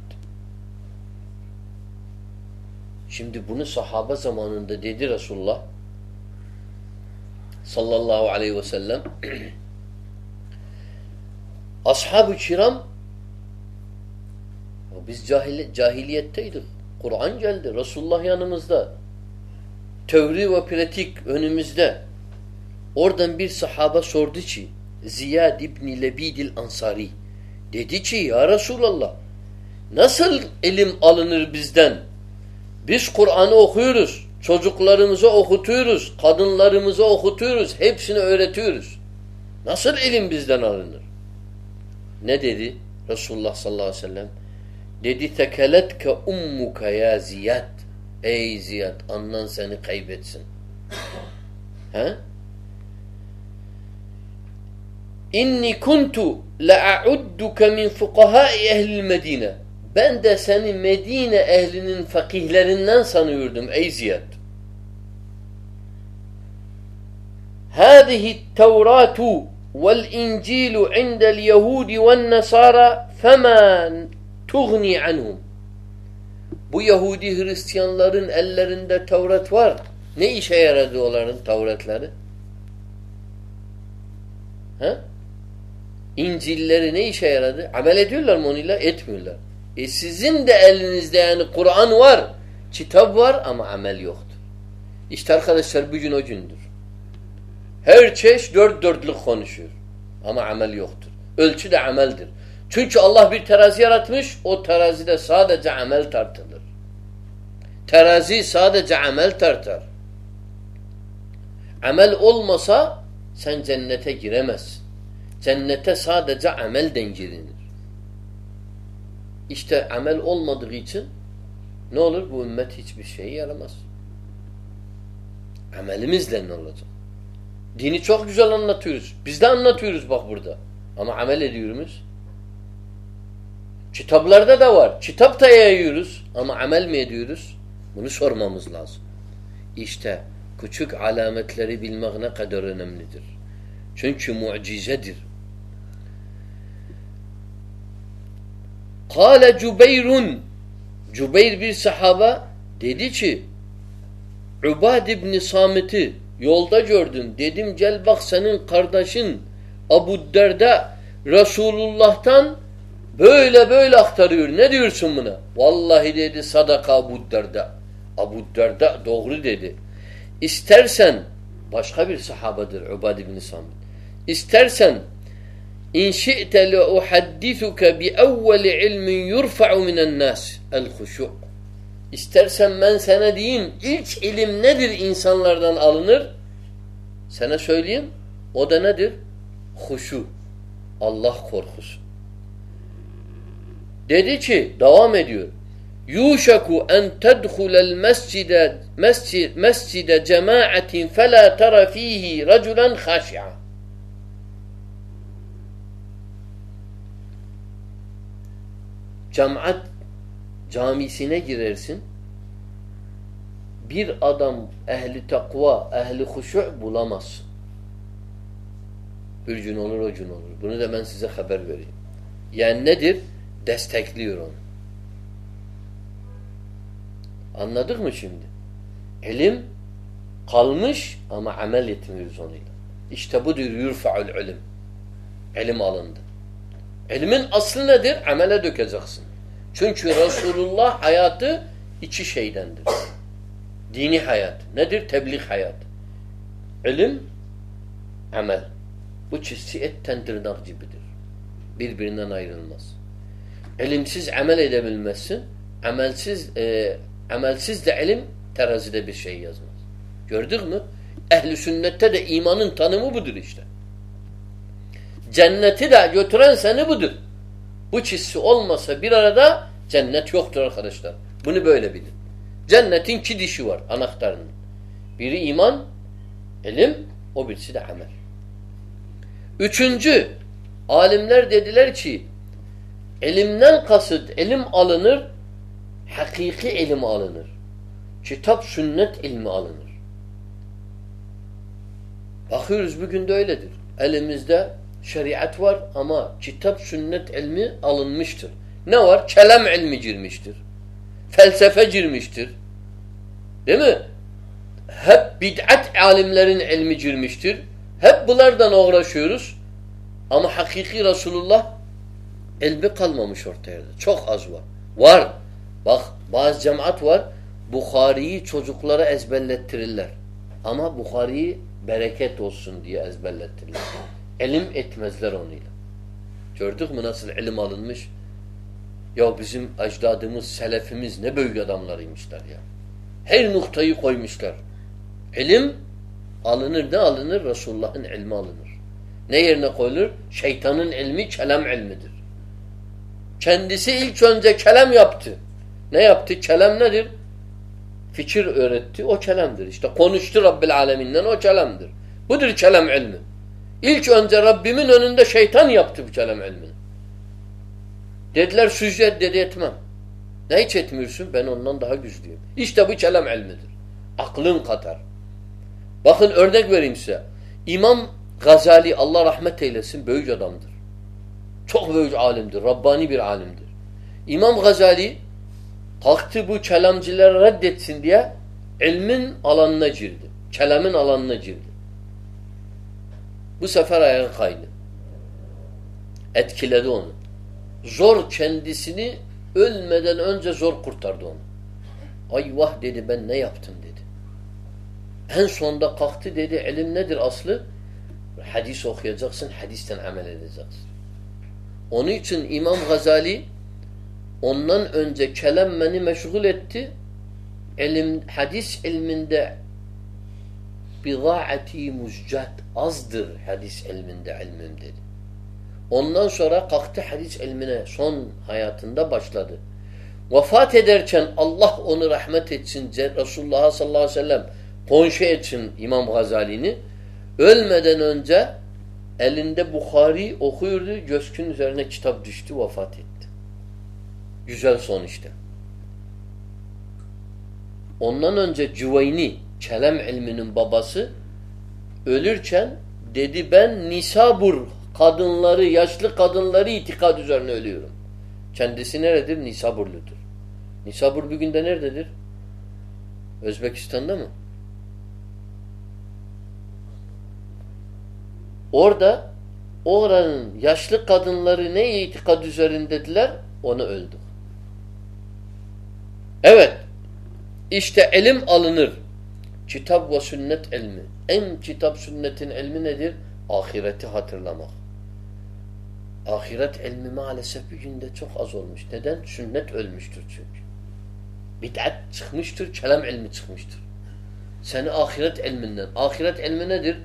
Şimdi bunu sahaba zamanında dedi Resulullah sallallahu aleyhi ve sellem [CLEARS THROAT] ashab-ı kiram biz cahil, cahiliyetteydik. Kur'an geldi. Resulullah yanımızda. Teori ve pratik önümüzde. Oradan bir sahaba sordu ki Ziyad İbni Lebidil Ansari dedi ki ya Resulallah nasıl ilim alınır bizden? Biz Kur'an'ı okuyoruz. Çocuklarımıza okutuyoruz. Kadınlarımıza okutuyoruz. Hepsini öğretiyoruz. Nasıl ilim bizden alınır? Ne dedi Resulullah sallallahu aleyhi ve sellem? Dedi tekeletke ummuka ya Ziyad. Ey Ziyad annen seni kaybetsin. He? İnni kuntu la'udduke min fuqahai ehlil Medine. Ben de seni Medine ehlinin fakihlerinden sanıyordum ey Ziyad. هذه التوراة والإنجيل عند اليهود والنصارى فما تغني عنهم bu Yahudi Hristiyanların ellerinde Tevrat var. Ne işe yaradı onların Tevratları? He? İncilleri ne işe yaradı? Amel ediyorlar mı onunla? Etmiyorlar. E sizin de elinizde yani Kur'an var, kitap var ama amel yoktur. İşte arkadaşlar bugün o gündür. Her çeşit dört dörtlük konuşuyor. Ama amel yoktur. Ölçü de ameldir. Çünkü Allah bir terazi yaratmış, o terazide sadece amel tartılır. Terazi sadece amel tartar. Amel olmasa sen cennete giremezsin. Cennete sadece amelden girilir. İşte amel olmadığı için ne olur? Bu ümmet hiçbir şey yaramaz. Amelimizle ne olacak? Dini çok güzel anlatıyoruz. Biz de anlatıyoruz bak burada. Ama amel ediyoruz. Kitaplarda da var. Kitap da yayıyoruz. Ama amel mi ediyoruz? Bunu sormamız lazım. İşte küçük alametleri bilmek ne kadar önemlidir. Çünkü mucizedir. Kale Cübeyrun Cübeyr bir sahaba dedi ki Ubad İbni Samit'i yolda gördüm. Dedim gel bak senin kardeşin Abu Derda Resulullah'tan böyle böyle aktarıyor. Ne diyorsun buna? Vallahi dedi sadaka Abu Derda. Abu Derda doğru dedi. İstersen başka bir sahabadır Ubad İbni Samit. İstersen İn şi'te le uhaddithuke bi evveli ilmin yurfa'u minen nas el huşu'. İstersen ben sana diyeyim ilk ilim nedir insanlardan alınır? Sana söyleyeyim. O da nedir? Huşu. Allah korkusu. Dedi ki devam ediyor. Yuşaku en tedhulel mescide mescid mescide cemaatin fela tara fihi raculen haşi'a Cemaat camisine girersin. Bir adam ehli takva, ehli huşu bulamazsın. Bir gün olur, o gün olur. Bunu da ben size haber vereyim. Yani nedir? Destekliyor onu. Anladık mı şimdi? İlim kalmış ama amel etmiyoruz onunla. İşte budur yurfa'ul ilim. İlim alındı. İlmin aslı nedir? Amele dökeceksin. Çünkü Resulullah hayatı iki şeydendir. Dini hayat. Nedir? Tebliğ hayat. İlim, amel. Bu çizgi etten tırnak gibidir. Birbirinden ayrılmaz. İlimsiz amel edebilmezsin. Amelsiz e, amelsiz de ilim terazide bir şey yazmaz. Gördük mü? Ehli sünnette de imanın tanımı budur işte. Cenneti de götüren seni budur. Bu çizsi olmasa bir arada cennet yoktur arkadaşlar. Bunu böyle bilin. Cennetin iki dişi var anahtarının. Biri iman, ilim, o birisi de amel. Üçüncü, alimler dediler ki elimden kasıt elim alınır, hakiki ilim alınır. Kitap sünnet ilmi alınır. Bakıyoruz bugün de öyledir. Elimizde şeriat var ama kitap sünnet ilmi alınmıştır. Ne var? Kelam ilmi girmiştir. Felsefe girmiştir. Değil mi? Hep bid'at alimlerin ilmi girmiştir. Hep bunlardan uğraşıyoruz. Ama hakiki Resulullah ilmi kalmamış ortaya. Çok az var. Var. Bak bazı cemaat var. Bukhari'yi çocuklara ezberlettirirler. Ama Bukhari'yi bereket olsun diye ezberlettirirler. Elim etmezler onunla. Gördük mü nasıl ilim alınmış? Ya bizim ecdadımız, selefimiz ne büyük adamlarıymışlar ya. Her noktayı koymuşlar. İlim alınır ne alınır? Resulullah'ın ilmi alınır. Ne yerine koyulur? Şeytanın ilmi kelam ilmidir. Kendisi ilk önce kelam yaptı. Ne yaptı? Kelam nedir? Fikir öğretti. O kelamdır. İşte konuştu Rabbil Aleminden o kelamdır. Budur kelam ilmi. İlk önce Rabbimin önünde şeytan yaptı bu kelam ilmini. Dediler sücdet dedi etmem. Ne hiç etmiyorsun? Ben ondan daha güçlüyüm. İşte bu kelam ilmidir. Aklın katar. Bakın örnek vereyim size. İmam Gazali Allah rahmet eylesin büyük adamdır. Çok büyük alimdir. Rabbani bir alimdir. İmam Gazali kalktı bu kelamcıları reddetsin diye ilmin alanına girdi. Kelamın alanına girdi. Bu sefer ayağa kaydı. Etkiledi onu. Zor kendisini ölmeden önce zor kurtardı onu. Ay vah dedi ben ne yaptım dedi. En sonunda kalktı dedi ilim nedir aslı? Hadis okuyacaksın, hadisten amel edeceksin. Onun için İmam Gazali ondan önce kelam beni meşgul etti. İlim, hadis ilminde bidaati muzcat azdır hadis ilminde ilmim dedi. Ondan sonra kalktı hadis ilmine son hayatında başladı. Vefat ederken Allah onu rahmet etsin Resulullah sallallahu aleyhi ve sellem konşe etsin İmam Gazali'ni. Ölmeden önce elinde Bukhari okuyordu. Göskün üzerine kitap düştü vefat etti. Güzel son işte. Ondan önce Cüveyni kelam ilminin babası ölürken dedi ben Nisabur kadınları, yaşlı kadınları itikad üzerine ölüyorum. Kendisi neredir? Nisaburludur. Nisabur bugün de nerededir? Özbekistan'da mı? Orada oranın yaşlı kadınları ne itikad üzerindediler? Onu öldü. Evet. İşte ilim alınır. Kitap ve sünnet ilmi. En kitap sünnetin ilmi nedir? Ahireti hatırlamak. Ahiret ilmi maalesef bir günde çok az olmuş. Neden? Sünnet ölmüştür çünkü. Bid'at çıkmıştır, kelam ilmi çıkmıştır. Seni ahiret ilminden. Ahiret ilmi nedir?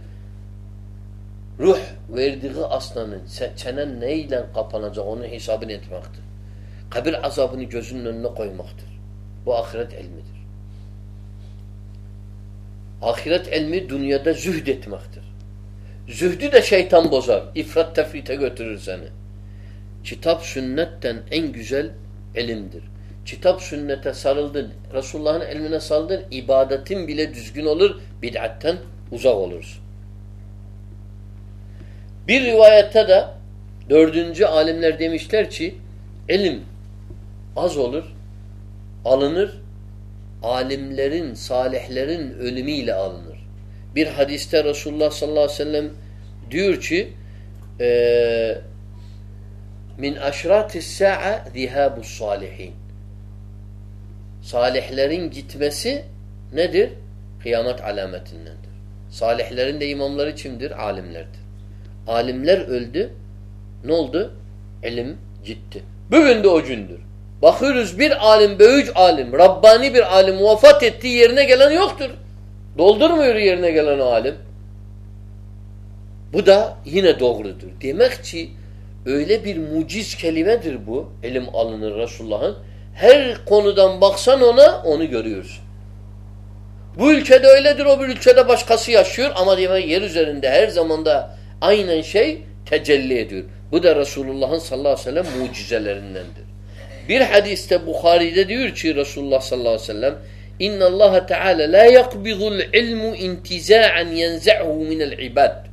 Ruh verdiği aslanın çenen neyle kapanacak onun hesabını etmektir. Kabir azabını gözünün önüne koymaktır. Bu ahiret ilmidir. Ahiret ilmi dünyada zühd etmektir. Zühdü de şeytan bozar. İfrat tefrite götürür seni. Kitap sünnetten en güzel ilimdir. Kitap sünnete sarıldın, Resulullah'ın elmine sarıldın, ibadetin bile düzgün olur, bid'atten uzak olursun. Bir rivayette de dördüncü alimler demişler ki ilim az olur, alınır, alimlerin, salihlerin ölümüyle alınır. Bir hadiste Resulullah sallallahu aleyhi ve sellem diyor ki e, min aşratis sa'a zihabus salihin salihlerin gitmesi nedir? Kıyamet alametindendir. Salihlerin de imamları kimdir? Alimlerdir. Alimler öldü. Ne oldu? İlim gitti. Bugün de o gündür. Bakıyoruz bir alim, büyük alim, Rabbani bir alim vefat ettiği yerine gelen yoktur. Doldurmuyor yerine gelen alim. Bu da yine doğrudur. Demek ki öyle bir muciz kelimedir bu. ilim alınır Resulullah'ın. Her konudan baksan ona onu görüyorsun. Bu ülkede öyledir, o bir ülkede başkası yaşıyor ama demek yer üzerinde her zamanda aynen şey tecelli ediyor. Bu da Resulullah'ın sallallahu aleyhi ve sellem mucizelerindendir. Bir hadiste Bukhari'de diyor ki Resulullah sallallahu aleyhi ve sellem İnna Allah Teala la yakbidul ilmu intiza'an yenzahu minel ibad.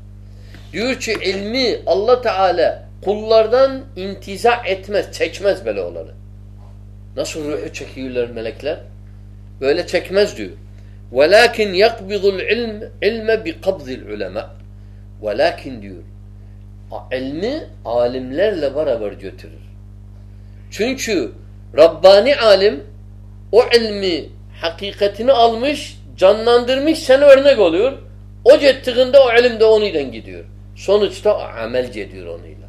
Diyor ki ilmi Allah Teala kullardan intiza etmez, çekmez böyle olanı. Nasıl ruhu çekiyorlar melekler? Böyle çekmez diyor. Velakin yakbidul ilm ilme bi kabzil ulema. Velakin diyor. Ilmi alimlerle beraber götürür. Çünkü Rabbani alim o ilmi hakikatini almış, canlandırmış, sana örnek oluyor. O gittiğinde o ilim de onunla gidiyor. Sonuçta o amel ediyor onunla.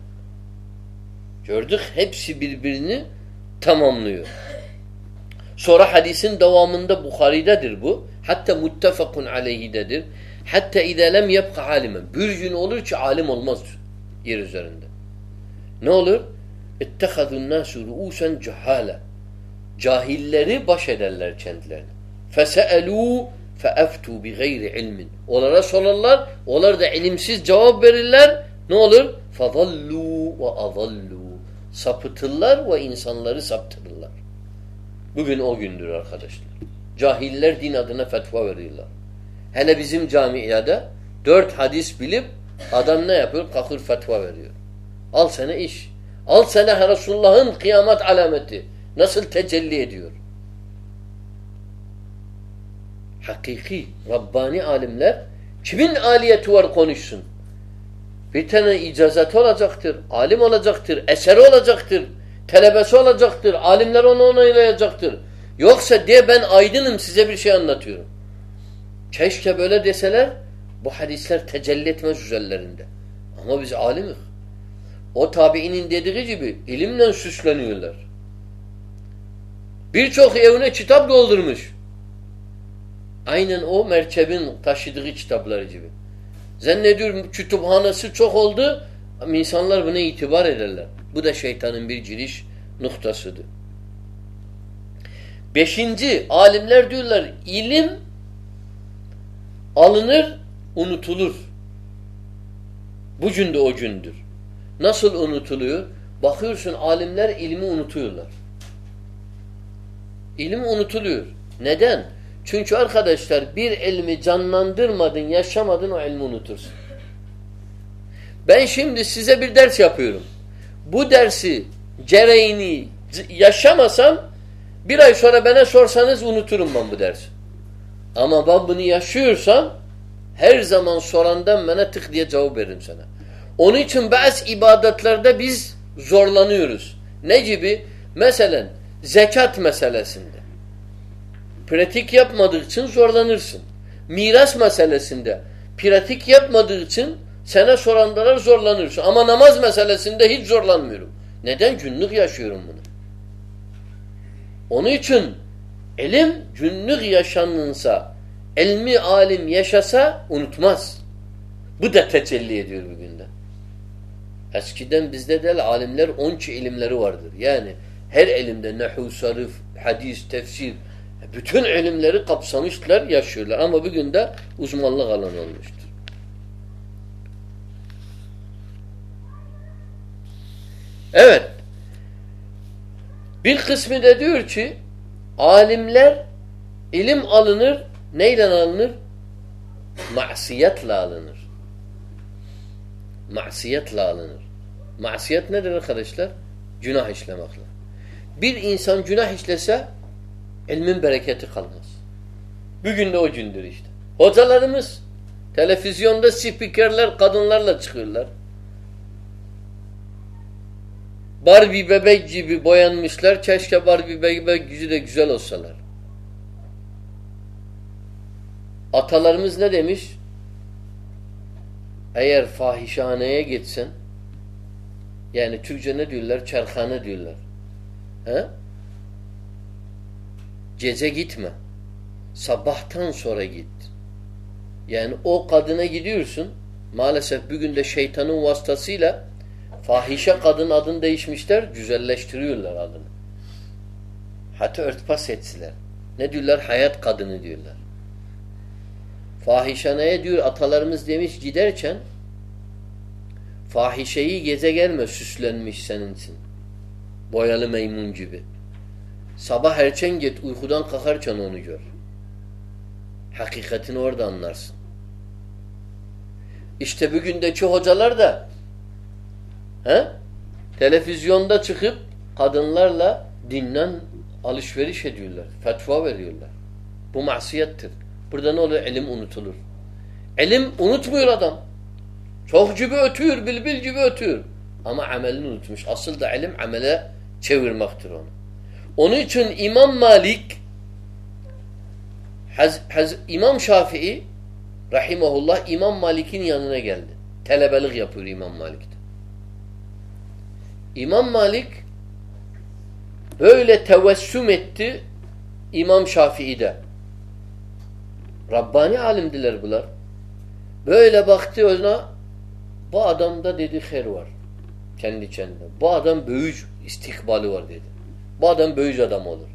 Gördük hepsi birbirini tamamlıyor. Sonra hadisin devamında Bukhari'dedir bu. Hatta muttefakun aleyhidedir. Hatta idâ lem yebka alimen. Bir gün olur ki alim olmaz yer üzerinde. Ne olur? اِتَّخَذُ النَّاسُ رُؤُسًا جَهَالًا Cahilleri baş ederler kendilerine. فَسَأَلُوا فَاَفْتُوا بِغَيْرِ ilmin. Onlara sorarlar, onlar da ilimsiz cevap verirler. Ne olur? فَظَلُّوا وَأَظَلُّوا sapıtırlar ve insanları saptırırlar. Bugün o gündür arkadaşlar. Cahiller din adına fetva veriyorlar. Hele bizim camiada dört hadis bilip adam ne yapıyor? Kalkır fetva veriyor. Al sana iş. Al sana Resulullah'ın kıyamet alameti. Nasıl tecelli ediyor? Hakiki, Rabbani alimler kimin aliyeti var konuşsun? Bir tane icazeti olacaktır, alim olacaktır, eseri olacaktır, telebesi olacaktır, alimler onu onaylayacaktır. Yoksa diye ben aydınım size bir şey anlatıyorum. Keşke böyle deseler bu hadisler tecelli etmez üzerlerinde. Ama biz alimiz. O tabiinin dediği gibi ilimle süsleniyorlar. Birçok evine kitap doldurmuş. Aynen o merkebin taşıdığı kitapları gibi. Zannediyorum kütüphanesi çok oldu. İnsanlar buna itibar ederler. Bu da şeytanın bir giriş noktasıdır. Beşinci, alimler diyorlar ilim alınır, unutulur. Bugün de o gündür. Nasıl unutuluyor? Bakıyorsun alimler ilmi unutuyorlar. İlim unutuluyor. Neden? Çünkü arkadaşlar bir ilmi canlandırmadın, yaşamadın o ilmi unutursun. Ben şimdi size bir ders yapıyorum. Bu dersi gereğini yaşamasam bir ay sonra bana sorsanız unuturum ben bu dersi. Ama ben bunu yaşıyorsam her zaman sorandan bana tık diye cevap veririm sana. Onun için bazı ibadetlerde biz zorlanıyoruz. Ne gibi? Mesela zekat meselesinde. Pratik yapmadığı için zorlanırsın. Miras meselesinde pratik yapmadığı için sana soranlara zorlanırsın. Ama namaz meselesinde hiç zorlanmıyorum. Neden? Günlük yaşıyorum bunu. Onun için ilim günlük yaşanınsa, ilmi alim yaşasa unutmaz. Bu da tecelli ediyor bugün de. Eskiden bizde de alimler onçu ilimleri vardır. Yani her ilimde nehu, sarıf, hadis, tefsir, Bütün ilimleri kapsamışlar, yaşıyorlar. Ama bugün de uzmanlık alanı olmuştur. Evet. Bir kısmı da diyor ki alimler ilim alınır neyle alınır? Masiyetle alınır. Masiyetle alınır. Masiyet nedir arkadaşlar? Günah işlemekle. Bir insan günah işlese ilmin bereketi kalmaz. Bugün de o gündür işte. Hocalarımız televizyonda spikerler kadınlarla çıkıyorlar. Barbie bebek gibi boyanmışlar. Keşke Barbie bebek yüzü de güzel olsalar. Atalarımız ne demiş? Eğer fahişhaneye gitsen yani Türkçe ne diyorlar? Çarhane diyorlar. He? Gece gitme. Sabahtan sonra git. Yani o kadına gidiyorsun. Maalesef bugün de şeytanın vasıtasıyla fahişe kadın adını değişmişler. Güzelleştiriyorlar adını. Hatta örtbas etsiler. Ne diyorlar? Hayat kadını diyorlar. Fahişaneye diyor atalarımız demiş giderken fahişeyi geze gelme süslenmiş seninsin. Boyalı meymun gibi. Sabah erken git uykudan kalkarken onu gör. Hakikatini orada anlarsın. İşte bugündeki hocalar da he? televizyonda çıkıp kadınlarla dinlen alışveriş ediyorlar. Fetva veriyorlar. Bu masiyettir. Burada ne oluyor? İlim unutulur. İlim unutmuyor adam. Çok gibi ötüyor, bilbil gibi ötüyor. Ama amelini unutmuş. Asıl da ilim amele çevirmektir onu. Onun için İmam Malik Haz, Haz, İmam Şafii rahimahullah İmam Malik'in yanına geldi. Telebelik yapıyor İmam Malik'te. İmam Malik böyle tevessüm etti İmam Şafii'de. Rabbani alimdiler bunlar. Böyle baktı ona bu adamda dedi her var. Kendi kendine. Bu adam büyük istikbali var dedi. Bu adam büyük adam olur.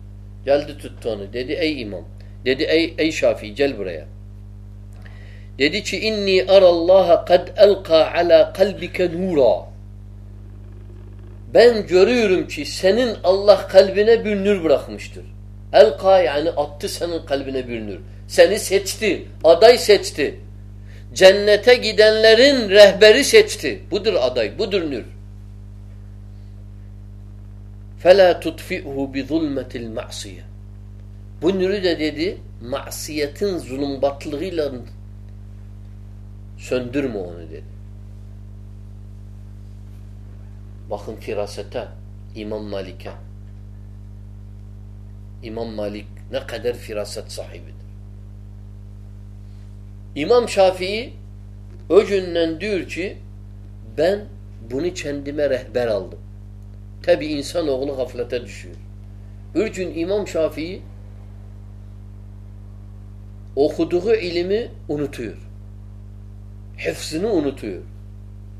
Geldi tuttu onu. Dedi ey imam. Dedi ey, ey Şafii gel buraya. Dedi ki inni arallaha kad elqa ala kalbike nura. Ben görüyorum ki senin Allah kalbine bir nur bırakmıştır. Elka yani attı senin kalbine bir nur. Seni seçti. Aday seçti. Cennete gidenlerin rehberi seçti. Budur aday, budur nur. فَلَا تُطْفِئْهُ بِظُلْمَةِ الْمَعْصِيَةِ Bu nürü de dedi, masiyetin zulümbatlığıyla söndürme onu dedi. Bakın firasete, İmam Malik'e. İmam Malik ne kadar firaset sahibidir. İmam Şafii o günden diyor ki ben bunu kendime rehber aldım. Tabi insanoğlu gaflete düşüyor. Bir gün İmam Şafii okuduğu ilimi unutuyor. Hıfzını unutuyor.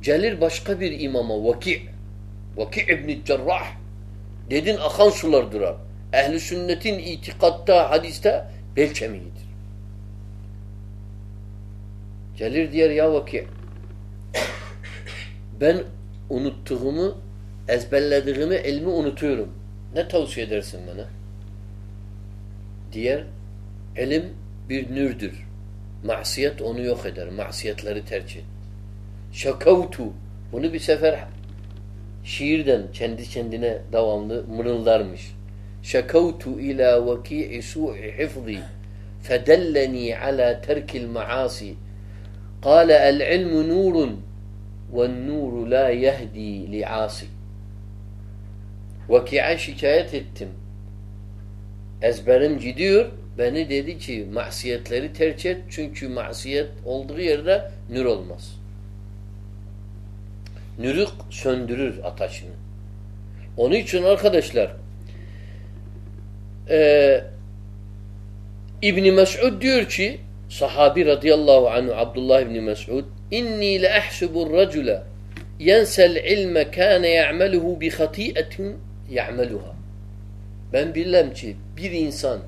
Gelir başka bir imama Vaki Vaki İbn-i Cerrah dedin akan sular durar. Ehli sünnetin itikatta, hadiste bel kemiğidir. Gelir diğer ya Vaki ben unuttuğumu ezberlediğimi ilmi unutuyorum. Ne tavsiye edersin bana? Diğer ilim bir nürdür. Masiyet onu yok eder. Masiyetleri tercih. Şakavtu. Bunu bir sefer şiirden kendi kendine devamlı mırıldarmış. Şakavtu ila vaki'i su'i hifzi fedelleni ala terkil maasi قال العلم نور والنور لا يهدي لعاصي Vaki'a şikayet ettim. Ezberim gidiyor. Beni dedi ki masiyetleri terk et. Çünkü masiyet olduğu yerde nür olmaz. Nürü söndürür ataşını. Onun için arkadaşlar e, İbni Mes'ud diyor ki sahabi radıyallahu anhu Abdullah İbni Mes'ud inni le ahsubur racule yensel ilme kâne ya'meluhu bi hati'etin ya'meluha. Ben bilmem ki bir insan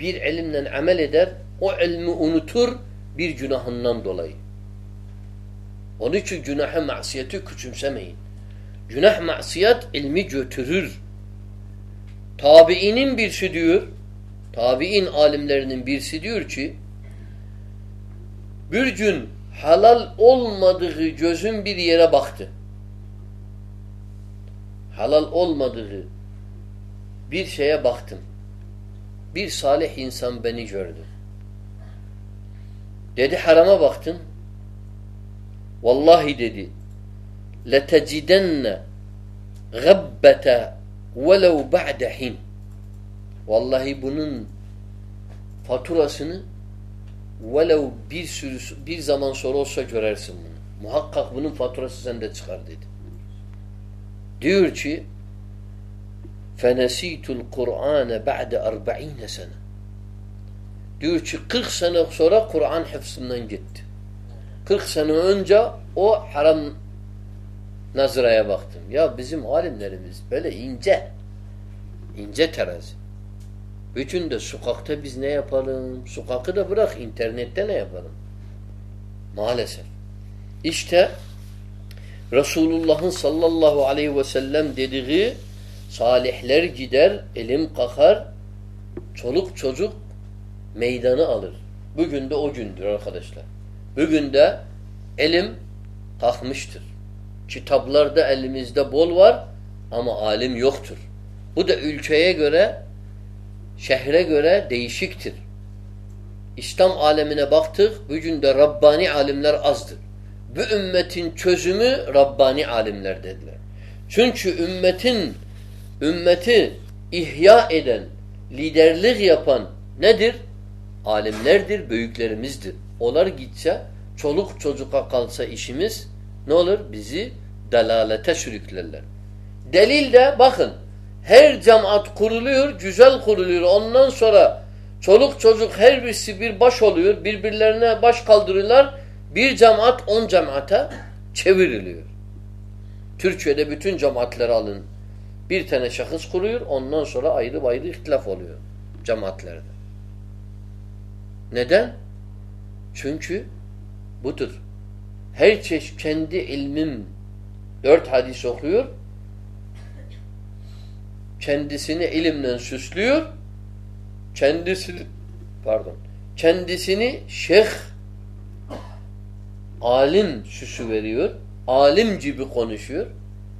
bir ilimle amel eder, o ilmi unutur bir günahından dolayı. Onun için günahı masiyeti küçümsemeyin. Günah masiyet ilmi götürür. Tabiinin birisi diyor, tabiin alimlerinin birisi diyor ki, bir gün halal olmadığı gözüm bir yere baktı. Halal olmadığı bir şeye baktım. Bir salih insan beni gördü. Dedi harama baktın. Vallahi dedi لَتَجِدَنَّ غَبَّةَ وَلَوْ بَعْدَ حِينَ Vallahi bunun faturasını velev bir sürü bir zaman sonra olsa görersin bunu. Muhakkak bunun faturası sende çıkar dedi. Diyor ki فَنَسِيتُ الْقُرْآنَ بَعْدَ أَرْبَعِينَ sene. Diyor ki 40 sene sonra Kur'an hıfzından gitti. 40 sene önce o haram nazıraya baktım. Ya bizim alimlerimiz böyle ince, ince terazi. Bütün de sokakta biz ne yapalım? Sokakı da bırak, internette ne yapalım? Maalesef. İşte Resulullah'ın sallallahu aleyhi ve sellem dediği salihler gider, elim kakar, çoluk çocuk meydanı alır. Bugün de o gündür arkadaşlar. Bugün de elim kalkmıştır. Kitaplarda elimizde bol var ama alim yoktur. Bu da ülkeye göre şehre göre değişiktir. İslam alemine baktık, bugün de Rabbani alimler azdır. Bu ümmetin çözümü Rabbani alimler dediler. Çünkü ümmetin ümmeti ihya eden, liderlik yapan nedir? Alimlerdir, büyüklerimizdir. Onlar gitse, çoluk çocuğa kalsa işimiz ne olur? Bizi dalalete sürüklerler. Delil de bakın her cemaat kuruluyor, güzel kuruluyor. Ondan sonra çoluk çocuk her birisi bir baş oluyor. Birbirlerine baş kaldırıyorlar. Bir cemaat on cemaate çeviriliyor. Türkiye'de bütün cemaatleri alın. Bir tane şahıs kuruyor. Ondan sonra ayrı ayrı ihtilaf oluyor cemaatlerde. Neden? Çünkü budur. Her çeşit kendi ilmim dört hadis okuyor kendisini ilimle süslüyor. Kendisini pardon. Kendisini şeyh alim süsü veriyor. Alim gibi konuşuyor.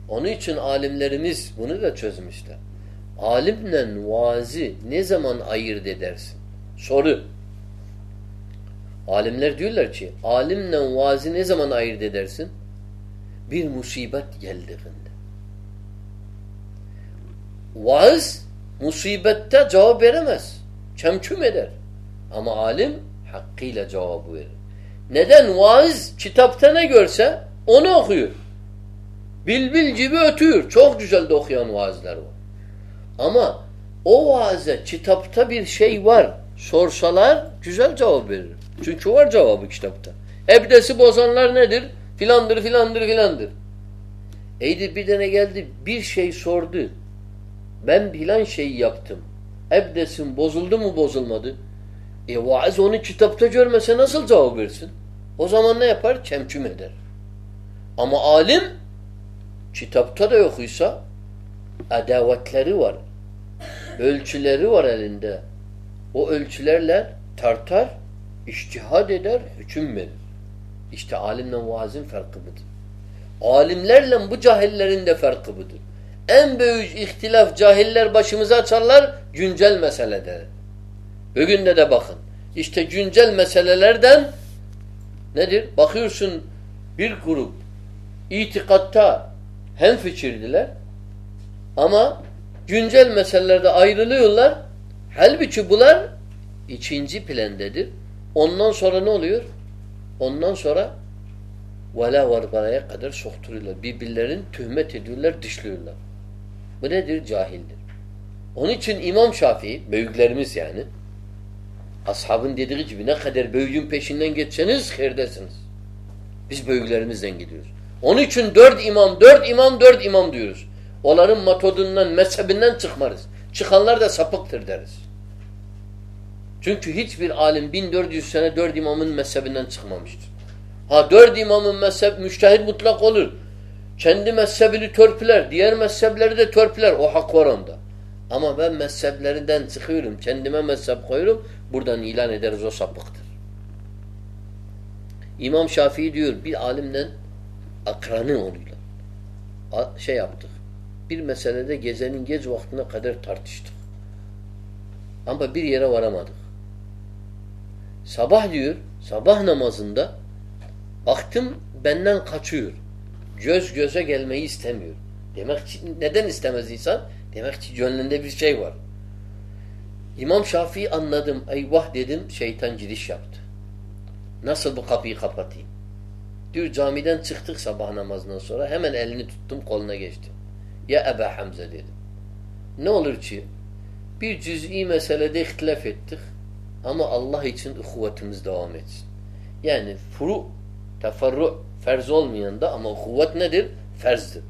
Onun için alimlerimiz bunu da çözmüşler. Alimle vazi ne zaman ayırt edersin? Soru. Alimler diyorlar ki alimle vazi ne zaman ayırt edersin? Bir musibet geldiğinde. Vaaz musibette cevap veremez. Çemçüm eder. Ama alim hakkıyla cevabı verir. Neden? Vaaz kitapta ne görse onu okuyor. Bilbil gibi ötüyor. Çok güzel de okuyan vaazlar var. Ama o vaaze kitapta bir şey var. Sorsalar güzel cevap verir. Çünkü var cevabı kitapta. Ebdesi bozanlar nedir? Filandır filandır filandır. Eydi bir tane geldi bir şey sordu. Ben bilen şeyi yaptım. Ebdesin bozuldu mu bozulmadı? E vaaz onu kitapta görmese nasıl cevap versin? O zaman ne yapar? Çemçüm eder. Ama alim kitapta da yokuysa adavetleri var. Ölçüleri var elinde. O ölçülerle tartar, iştihad eder, hüküm verir. İşte alimle vaazin farkı budur. Alimlerle bu cahillerin de farkı budur. En büyük ihtilaf cahiller başımıza açarlar güncel meselede. Bugün de de bakın. İşte güncel meselelerden nedir? Bakıyorsun bir grup itikatta hem fikirdiler ama güncel meselelerde ayrılıyorlar. Halbuki bunlar ikinci plandedir. Ondan sonra ne oluyor? Ondan sonra vela vargaraya kadar sokturuyorlar. Birbirlerini töhmet ediyorlar, dışlıyorlar. Bu nedir? Cahildir. Onun için İmam Şafii, büyüklerimiz yani, ashabın dediği gibi ne kadar büyüğün peşinden geçseniz herdesiniz. Biz büyüklerimizden gidiyoruz. Onun için dört imam, dört imam, dört imam diyoruz. Onların metodundan, mezhebinden çıkmarız. Çıkanlar da sapıktır deriz. Çünkü hiçbir alim 1400 sene dört imamın mezhebinden çıkmamıştır. Ha dört imamın mezhep müştehid mutlak olur. Kendi mezhebini törpüler. Diğer mezhepleri de törpüler. O hak var onda. Ama ben mezheplerinden çıkıyorum. Kendime mezhep koyuyorum. Buradan ilan ederiz o sapıktır. İmam Şafii diyor bir alimden akranı oluyor. Şey yaptık. Bir meselede gezenin gez vaktine kadar tartıştık. Ama bir yere varamadık. Sabah diyor, sabah namazında baktım benden kaçıyor. Göz göze gelmeyi istemiyor. Demek ki neden istemez insan? Demek ki gönlünde bir şey var. İmam Şafii anladım. Eyvah dedim şeytan giriş yaptı. Nasıl bu kapıyı kapatayım? Diyor camiden çıktık sabah namazından sonra hemen elini tuttum koluna geçtim. Ya Eba Hamza dedim. Ne olur ki bir cüz'i meselede ihtilaf ettik ama Allah için kuvvetimiz devam etsin. Yani furu, teferru ferz olmayan da ama kuvvet nedir? Ferzdir.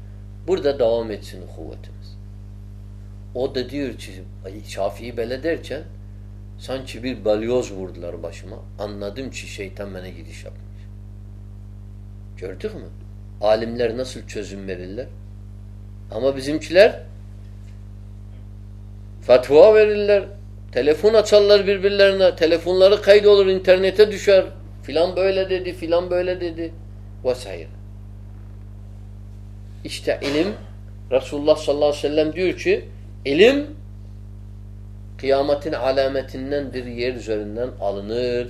Burada devam etsin kuvvetimiz. O da diyor ki Şafii böyle derken sanki bir balyoz vurdular başıma. Anladım ki şeytan bana gidiş yapmış. Gördük mü? Alimler nasıl çözüm verirler? Ama bizimkiler Fatva verirler. Telefon açarlar birbirlerine. Telefonları kaydolur, internete düşer. Filan böyle dedi, filan böyle dedi. Vesaire. İşte ilim Resulullah sallallahu aleyhi ve sellem diyor ki ilim kıyametin alametindendir. Yer üzerinden alınır.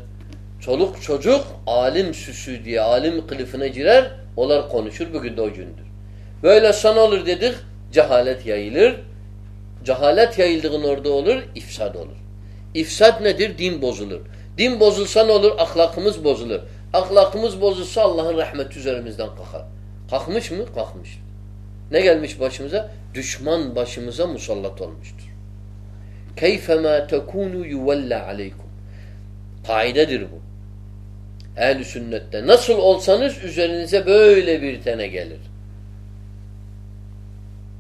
Çoluk çocuk alim süsü diye alim kılıfına girer. Onlar konuşur. Bugün de o gündür. Böyle sana olur dedik. Cehalet yayılır. Cehalet yayıldığın orada olur, ifsad olur. İfsad nedir? Din bozulur. Din bozulsa ne olur? Ahlakımız bozulur. Ahlakımız bozulsa Allah'ın rahmeti üzerimizden kalkar. Kalkmış mı? Kalkmış. Ne gelmiş başımıza? Düşman başımıza musallat olmuştur. Keyfema tekunu yuvella aleykum. Kaidedir bu. Ehl-i sünnette. Nasıl olsanız üzerinize böyle bir tane gelir.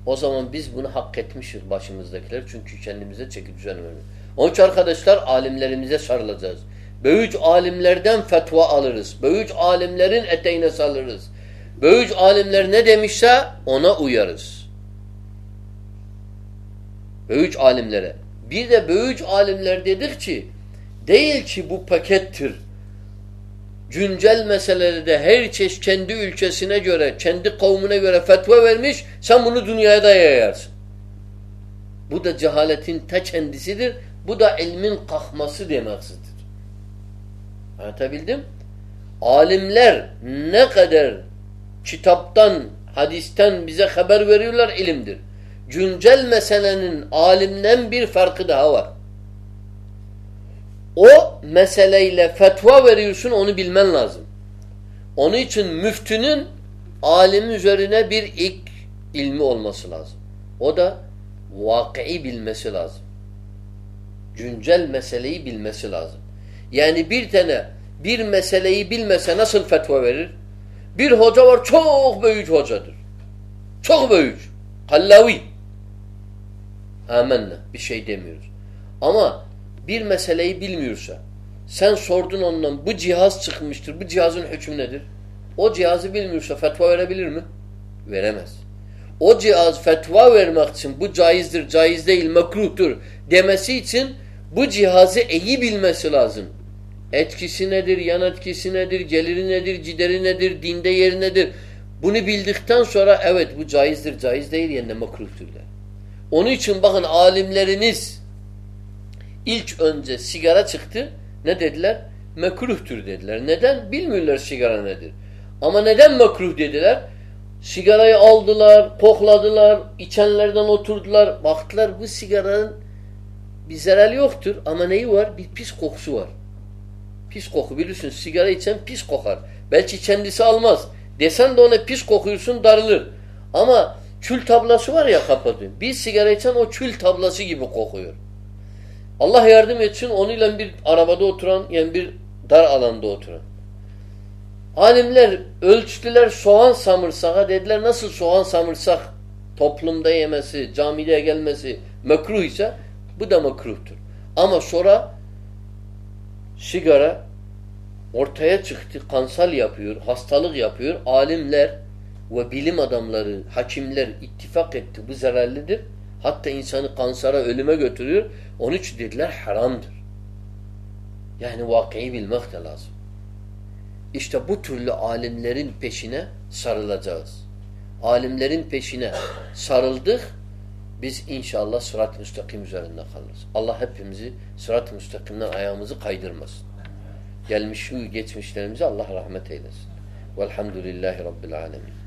O zaman biz bunu hak etmişiz başımızdakiler. Çünkü kendimize çeki düzen vermiyor. Onun için arkadaşlar alimlerimize sarılacağız. Böyük alimlerden fetva alırız. Böyük alimlerin eteğine salırız. Böyük alimler ne demişse ona uyarız. Böyük alimlere. Bir de böyük alimler dedik ki değil ki bu pakettir güncel meselelerde her çeşit kendi ülkesine göre, kendi kavmine göre fetva vermiş, sen bunu dünyaya da yayarsın. Bu da cehaletin ta kendisidir. Bu da ilmin kalkması demeksidir. Anlatabildim? Alimler ne kadar kitaptan, hadisten bize haber veriyorlar ilimdir. Güncel meselenin alimden bir farkı daha var. O meseleyle fetva veriyorsun onu bilmen lazım. Onun için müftünün alim üzerine bir ilk ilmi olması lazım. O da vakıi bilmesi lazım. Güncel meseleyi bilmesi lazım. Yani bir tane bir meseleyi bilmese nasıl fetva verir? Bir hoca var çok büyük hocadır. Çok büyük. Hallavi. Amenna. Bir şey demiyoruz. Ama bir meseleyi bilmiyorsa sen sordun ondan bu cihaz çıkmıştır. Bu cihazın hükmü nedir? O cihazı bilmiyorsa fetva verebilir mi? Veremez. O cihaz fetva vermek için bu caizdir, caiz değil, mekruhtur demesi için bu cihazı iyi bilmesi lazım. Etkisi nedir, yan etkisi nedir, geliri nedir, cideri nedir, dinde yeri nedir? Bunu bildikten sonra evet bu caizdir, caiz değil yani mekruhtur der. Onun için bakın alimleriniz ilk önce sigara çıktı. Ne dediler? Mekruhtur dediler. Neden? Bilmiyorlar sigara nedir. Ama neden mekruh dediler? Sigarayı aldılar, kokladılar, içenlerden oturdular. Baktılar bu sigaranın bir zararı yoktur ama neyi var? Bir pis kokusu var. Pis koku biliyorsun sigara içen pis kokar. Belki kendisi almaz. Desen de ona pis kokuyorsun darılır. Ama kül tablası var ya kapatıyor. Bir sigara içen o kül tablası gibi kokuyor. Allah yardım etsin onunla bir arabada oturan yani bir dar alanda oturan. Alimler ölçtüler soğan samırsağa dediler nasıl soğan samırsak toplumda yemesi, camide gelmesi mekruh ise bu da mekruhtur. Ama sonra sigara ortaya çıktı, kanser yapıyor, hastalık yapıyor. Alimler ve bilim adamları, hakimler ittifak etti. Bu zararlıdır. Hatta insanı kansara, ölüme götürüyor. Onun için dediler haramdır. Yani vakayı bilmek de lazım. İşte bu türlü alimlerin peşine sarılacağız. Alimlerin peşine sarıldık. Biz inşallah sırat-ı müstakim üzerinde kalırız. Allah hepimizi sırat-ı müstakimden ayağımızı kaydırmasın. Gelmiş şu geçmişlerimize Allah rahmet eylesin. Velhamdülillahi Rabbil alemin.